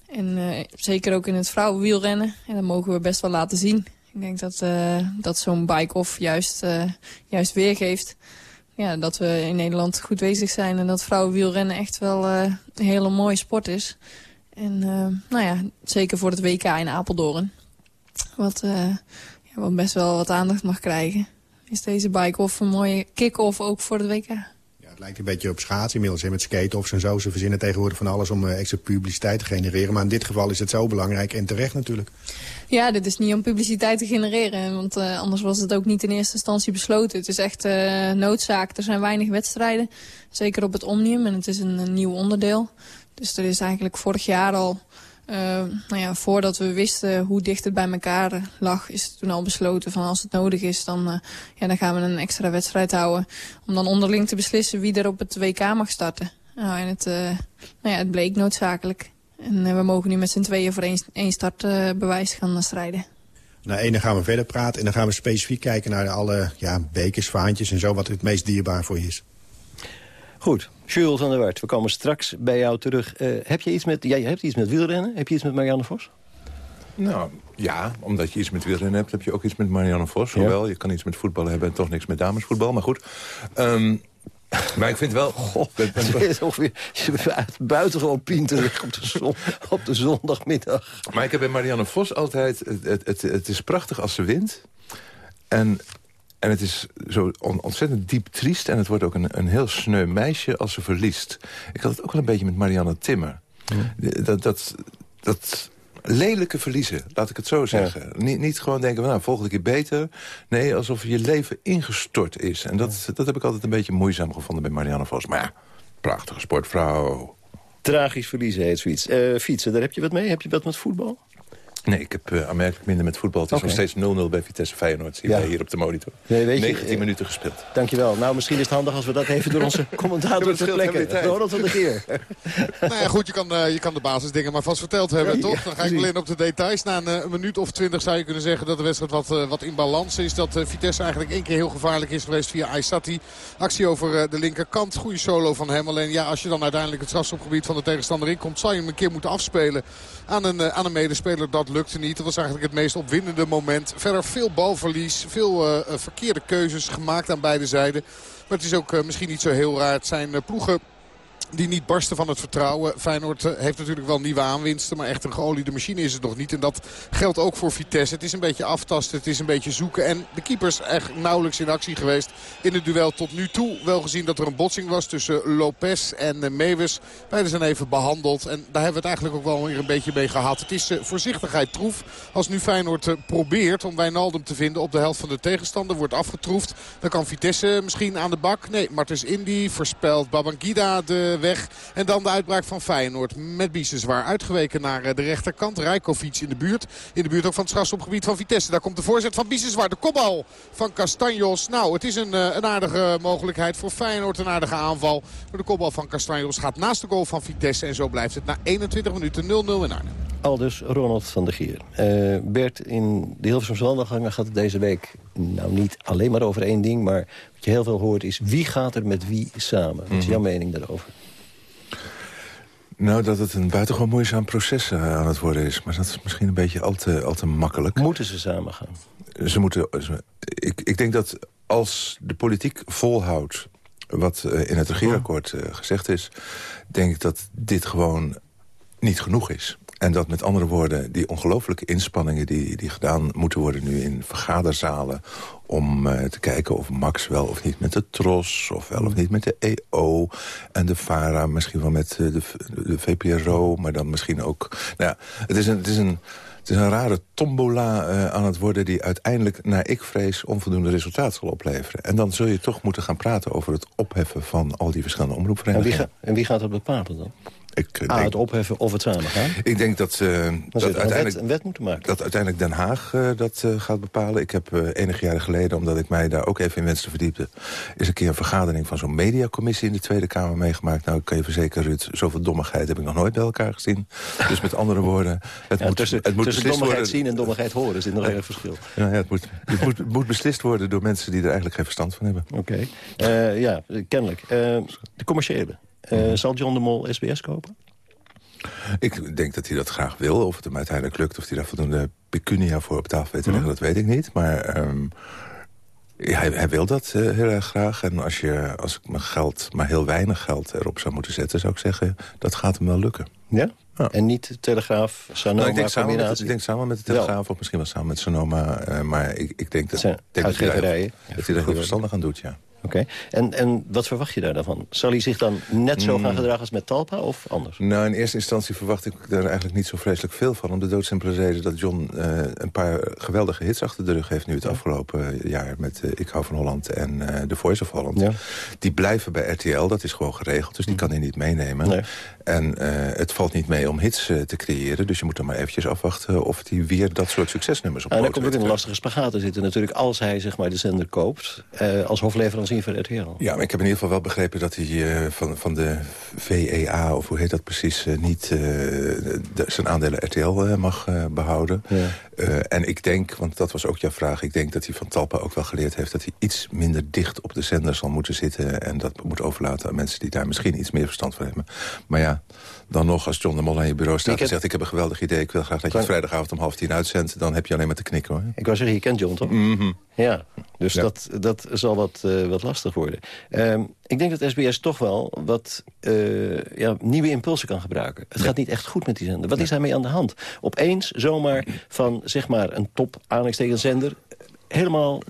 En uh, zeker ook in het vrouwenwielrennen. En dat mogen we best wel laten zien. Ik denk dat, uh, dat zo'n bike-off juist, juist weergeeft... Ja, dat we in Nederland goed bezig zijn. En dat vrouwenwielrennen echt wel een hele mooie sport is. En nou ja, zeker voor het WK in Apeldoorn. Wat, ja, wat best wel wat aandacht mag krijgen is deze bike-off een mooie kick-off ook voor het WK. Ja, het lijkt een beetje op schaatsen inmiddels. Hè, met skate-offs en zo. Ze verzinnen tegenwoordig van alles om uh, extra publiciteit te genereren. Maar in dit geval is het zo belangrijk en terecht natuurlijk. Ja, dit is niet om publiciteit te genereren. Want uh, anders was het ook niet in eerste instantie besloten. Het is echt uh, noodzaak. Er zijn weinig wedstrijden. Zeker op het Omnium. En het is een, een nieuw onderdeel. Dus er is eigenlijk vorig jaar al uh, nou ja, voordat we wisten hoe dicht het bij elkaar lag, is het toen al besloten van als het nodig is, dan, uh, ja, dan gaan we een extra wedstrijd houden. Om dan onderling te beslissen wie er op het WK mag starten. Nou, en het, uh, nou ja, het bleek noodzakelijk. En we mogen nu met z'n tweeën voor één, één startbewijs gaan strijden. Nou, één, dan gaan we verder praten en dan gaan we specifiek kijken naar alle ja, bekers, vaantjes en zo, wat het meest dierbaar voor je is. Goed, Jules van der Wart, we komen straks bij jou terug. Uh, heb je iets met, jij hebt iets met wielrennen? Heb je iets met Marianne Vos? Nou, ja, omdat je iets met wielrennen hebt, heb je ook iets met Marianne Vos. Hoewel, je kan iets met voetbal hebben en toch niks met damesvoetbal, maar goed. Um, maar ik vind wel... Goh, dat is ongeveer buitengewoon pinterig op de, zon, op de zondagmiddag. Maar ik heb bij Marianne Vos altijd... Het, het, het, het is prachtig als ze wint. En en het is zo ontzettend diep triest. En het wordt ook een, een heel sneu meisje als ze verliest. Ik had het ook wel een beetje met Marianne Timmer. Dat, dat, dat lelijke verliezen, laat ik het zo zeggen. Niet, niet gewoon denken, van, nou, volgende keer beter. Nee, alsof je leven ingestort is. En dat, dat heb ik altijd een beetje moeizaam gevonden bij Marianne Vos. Maar ja, prachtige sportvrouw. Tragisch verliezen heet zoiets. Uh, fietsen, daar heb je wat mee? Heb je wat met voetbal? Nee, ik heb uh, aanmerkelijk minder met voetbal. Het is okay. nog steeds 0-0 bij Vitesse Feyenoord. Zie ja. hier op de monitor. Nee, weet 19 je, minuten gespeeld. Dankjewel. Nou, misschien is het handig als we dat even door onze commentator te plekken. Ronald van de Geer. nou ja, goed, je kan, uh, je kan de basisdingen maar vast verteld hebben, ja, toch? Dan ga ik alleen op de details. Na een, een, minuut of twintig zou je kunnen zeggen dat de wedstrijd wat, uh, wat in balans is. Dat Vitesse eigenlijk één keer heel gevaarlijk is geweest via Aysati. Actie over de linkerkant. Goede solo van hem. Alleen ja, als je dan uiteindelijk het strafschopgebied van de tegenstander inkomt... zal je hem een keer moeten afspelen aan een, aan een medespeler. Dat lukte niet. Dat was eigenlijk het meest opwindende moment. Verder veel balverlies, veel uh, verkeerde keuzes gemaakt aan beide zijden. Maar het is ook uh, misschien niet zo heel raar. Het zijn ploegen die niet barsten van het vertrouwen. Feyenoord heeft natuurlijk wel nieuwe aanwinsten. Maar echt een geoliede machine is het nog niet. En dat geldt ook voor Vitesse. Het is een beetje aftasten. Het is een beetje zoeken. En de keepers echt nauwelijks in actie geweest in het duel tot nu toe. Wel gezien dat er een botsing was tussen Lopez en Mewes. Beiden zijn even behandeld. En daar hebben we het eigenlijk ook wel weer een beetje mee gehad. Het is voorzichtigheid troef. Als nu Feyenoord probeert om Wijnaldum te vinden op de helft van de tegenstander. Wordt afgetroefd. Dan kan Vitesse misschien aan de bak. Nee, Martens Indy voorspelt Babangida de weg. En dan de uitbraak van Feyenoord met Biesenswaar uitgeweken naar de rechterkant. Rijkovic in de buurt. In de buurt ook van het strafschopgebied van Vitesse. Daar komt de voorzet van Biesenswaar. De kopbal van Castanjos. Nou, het is een, een aardige mogelijkheid voor Feyenoord. Een aardige aanval. Maar de kopbal van Castanjos gaat naast de goal van Vitesse. En zo blijft het na 21 minuten 0-0 in Arnhem. Aldus Ronald van der Gier. Uh, Bert, in de Hilversumse wandelgangen gaat het deze week... nou niet alleen maar over één ding, maar wat je heel veel hoort is... wie gaat er met wie samen? Wat is jouw mening daarover? Nou, dat het een buitengewoon moeizaam proces uh, aan het worden is. Maar dat is misschien een beetje al te, al te makkelijk. Moeten ze samen gaan? Ze moeten... Ze, ik, ik denk dat als de politiek volhoudt wat uh, in het regeerakkoord gezegd is... denk ik dat dit gewoon niet genoeg is. En dat met andere woorden, die ongelooflijke inspanningen... Die, die gedaan moeten worden nu in vergaderzalen... om uh, te kijken of Max wel of niet met de TROS... of wel of niet met de EO en de VARA... misschien wel met uh, de, de, VPRO, maar dan misschien ook... Nou ja, het is een... Het is een het is een rare tombola uh, aan het worden... die uiteindelijk, naar ik vrees, onvoldoende resultaat zal opleveren. En dan zul je toch moeten gaan praten over het opheffen... van al die verschillende omroepverenigingen. En wie, en wie gaat dat bepalen dan? Ik, A, het opheffen of het samengaan? Ik denk dat, uh, dat uiteindelijk, een wet, een wet moeten maken. dat uiteindelijk Den Haag uh, dat uh, gaat bepalen. Ik heb enige jaren geleden, omdat ik mij daar ook even in wenste te verdiepen... is een keer een vergadering van zo'n mediacommissie in de Tweede Kamer meegemaakt. Nou, ik kan je verzekeren, Ruud, zoveel dommigheid heb ik nog nooit bij elkaar gezien. Dus met andere woorden... Het ja, moet, tussen het moet tussen dommigheid worden, zien en dommigheid horen zit nog erg verschil. Ja, ja, het, moet, het moet, moet, beslist worden door mensen die er eigenlijk geen verstand van hebben. Oké, okay. ja, kennelijk. de commerciële. Mm. Zal John de Mol SBS kopen? Ik denk dat hij dat graag wil. Of het hem uiteindelijk lukt, of hij daar voldoende pecunia voor op tafel weet te leggen, dat weet ik niet. Maar um, hij, hij, wil dat uh, heel erg graag. En als, je, als ik mijn geld, maar heel weinig geld erop zou moeten zetten... zou ik zeggen, dat gaat hem wel lukken. Ja? ja. En niet Telegraaf, Sonoma, nou, ik, denk samen met, het, ik denk samen met de Telegraaf, wel. of misschien wel samen met Sonoma. Uh, maar ik, ik denk dat, denk dat hij dat hij heel verstandig aan doet, ja. Oké. Okay. En, en wat verwacht je daar dan van? Zal hij zich dan net zo gaan gedragen als met Talpa of anders? Nou, in eerste instantie verwacht ik daar eigenlijk niet zo vreselijk veel van. Om de doodsimpele reden dat John uh, een paar geweldige hits achter de rug heeft... nu het ja. afgelopen jaar met uh, Ik hou van Holland en uh, The Voice of Holland. Ja. Die blijven bij RTL, dat is gewoon geregeld. Dus die kan hij niet meenemen. Nee. En het valt niet mee om hits te creëren. Dus je moet dan maar eventjes afwachten of hij weer dat soort succesnummers op En dan komt ook in een lastige spagaat te zitten natuurlijk. Als hij zeg maar, de zender koopt als hofleverancier van RTL. Ja, maar ik heb in ieder geval wel begrepen dat hij uh, van, van de VEA, of hoe heet dat precies, uh, niet uh, de, zijn aandelen RTL mag behouden. Ja. en ik denk, want dat was ook jouw vraag, ik denk dat hij van Talpa ook wel geleerd heeft dat hij iets minder dicht op de zender zal moeten zitten en dat moet overlaten aan mensen die daar misschien iets meer verstand van hebben. Maar ja, dan nog als John de Mol aan je bureau staat en zegt... ik heb een geweldig idee, ik wil graag dat je vrijdagavond om half tien uitzendt... dan heb je alleen maar te knikken, hoor. Ik wou zeggen, je kent John, toch? Mm -hmm. Ja, dus ja. Dat, dat zal wat, uh, wat lastig worden. Um, ik denk dat SBS toch wel wat uh, ja, nieuwe impulsen kan gebruiken. Het ja. gaat niet echt goed met die zender. Wat is daarmee aan de hand? Opeens zomaar van zeg maar een top zender helemaal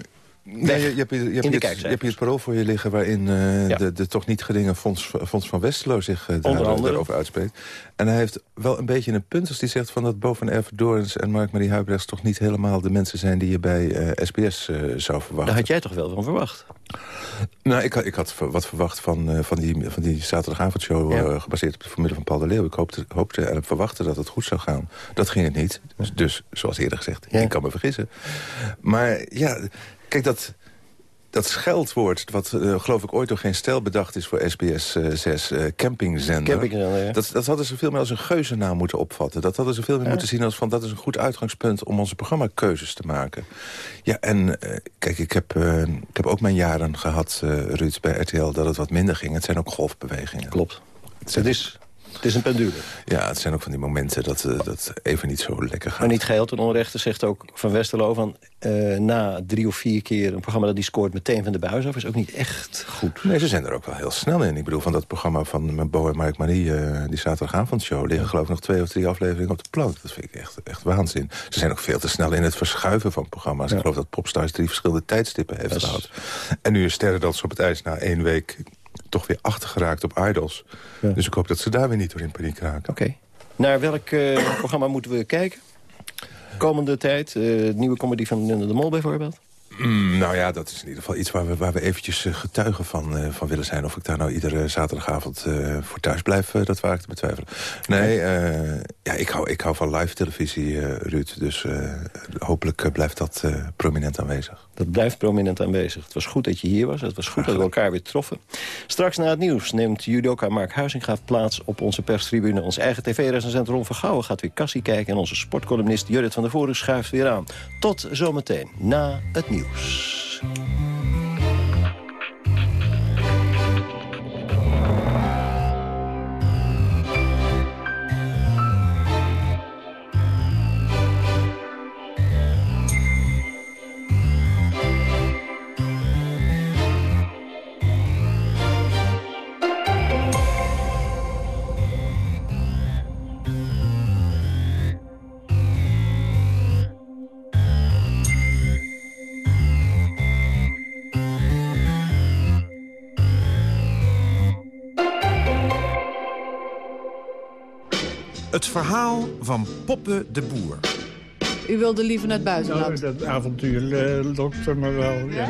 Nee, je, je, hebt, je, hebt, je, hebt, je hebt hier het parool voor je liggen... waarin uh, ja. de, de toch niet geringe Fons, Fons van Westerlo zich uh, daar, daarover uitspreekt. En hij heeft wel een beetje een punt als hij zegt... Van dat boven Erven Dorens en Mark-Marie Huibrechts... toch niet helemaal de mensen zijn die je bij uh, SBS zou verwachten. Daar had jij toch wel van verwacht? Nou, ik, ik had wat verwacht van, van, die, van die zaterdagavondshow... Ja. gebaseerd op de formule van Paul de Leeuw. Ik hoopte, hoopte en verwachtte dat het goed zou gaan. Dat ging het niet. Dus, dus zoals eerder gezegd, ja. ik kan me vergissen. Maar ja... Kijk, dat, dat scheldwoord, wat uh, geloof ik ooit door geen stijl bedacht is voor SBS uh, 6, uh, campingzender. campingzender ja. dat, dat hadden ze veel meer als een geuzennaam moeten opvatten. Dat hadden ze veel meer ja. moeten zien als van dat is een goed uitgangspunt om onze programmakeuzes te maken. Ja, en kijk, ik heb, ik heb ook mijn jaren gehad, Ruud, bij RTL, dat het wat minder ging. Het zijn ook golfbewegingen. Klopt. Het is het is een pendule. Ja, het zijn ook van die momenten dat uh, dat even niet zo lekker gaat. Maar niet geheel ten onrechte zegt ook Van Westerlo... van uh, na drie of vier keer een programma dat die scoort meteen van de buis af... is ook niet echt goed. Nee, ze zijn er ook wel heel snel in. Ik bedoel, van dat programma van Bo en Mark Marie... Uh, die zaterdagavondshow, liggen geloof ik nog twee of drie afleveringen op de plank. Dat vind ik echt, echt waanzin. Ze zijn ook veel te snel in het verschuiven van programma's. Ja. Ik geloof dat Popstars drie verschillende tijdstippen heeft is... gehad. En nu is Sterren op het ijs na één week toch weer achtergeraakt op Idols. Ja. Dus ik hoop dat ze daar weer niet door in paniek raken. Oké. Okay. Naar welk uh, programma moeten we kijken? Komende tijd, uh, nieuwe comedy van de Mol bijvoorbeeld? Mm, nou ja, dat is in ieder geval iets waar we, waar we eventjes uh, getuigen van, uh, van willen zijn. Of ik daar nou iedere zaterdagavond uh, voor thuis blijf, dat waar ik te betwijfelen. Nee, ja, ik, hou, ik hou van live televisie, Ruud. Dus hopelijk blijft dat prominent aanwezig. Dat blijft prominent aanwezig. Het was goed dat je hier was. Het was goed dat we elkaar weer troffen. Straks na het nieuws neemt judoka Mark Huizinga plaats op onze perstribune. Onze eigen tv-recensent Ron Vergouwen gaat weer kassie kijken... en onze sportcolumnist Judith van der Voren schuift weer aan. Tot zometeen, na het nieuws. Verhaal van Poppe de Boer. U wilde liever naar het buitenland? Nou, dat avontuur uh, lokte me wel, ja.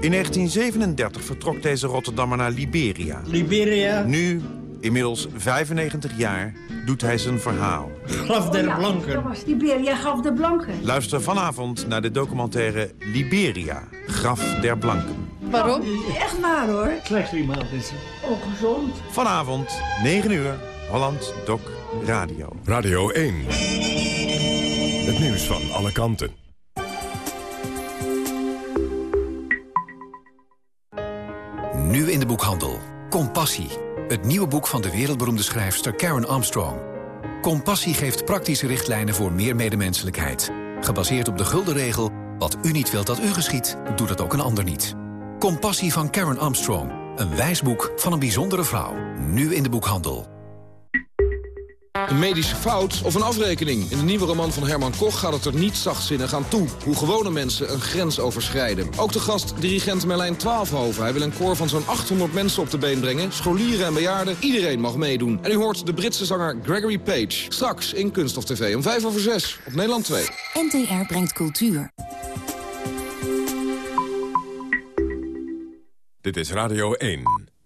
In 1937 vertrok deze Rotterdammer naar Liberia. Liberia? Nu, inmiddels 95 jaar, doet hij zijn verhaal. Graf der Blanken. dat was Liberia, Graf der Blanken. Luister vanavond naar de documentaire Liberia, Graf der Blanken. Waarom? Echt waar hoor. Slecht iemand is. Ongezond. Vanavond, 9 uur, Holland Doc Radio. Radio 1. Het nieuws van alle kanten. Nu in de boekhandel. Compassie. Het nieuwe boek van de wereldberoemde schrijfster Karen Armstrong. Compassie geeft praktische richtlijnen voor meer medemenselijkheid. Gebaseerd op de gulden regel... wat u niet wilt dat u geschiet, doet het ook een ander niet. Compassie van Karen Armstrong. Een wijsboek van een bijzondere vrouw. Nu in de boekhandel. Een medische fout of een afrekening. In de nieuwe roman van Herman Koch gaat het er niet zachtzinnig aan toe. Hoe gewone mensen een grens overschrijden. Ook de gast, dirigent Merlijn Twaalfhoven. Hij wil een koor van zo'n 800 mensen op de been brengen. Scholieren en bejaarden, iedereen mag meedoen. En u hoort de Britse zanger Gregory Page. Straks in Kunststof TV om 5 over 6 op Nederland 2. NTR brengt cultuur. Dit is Radio 1.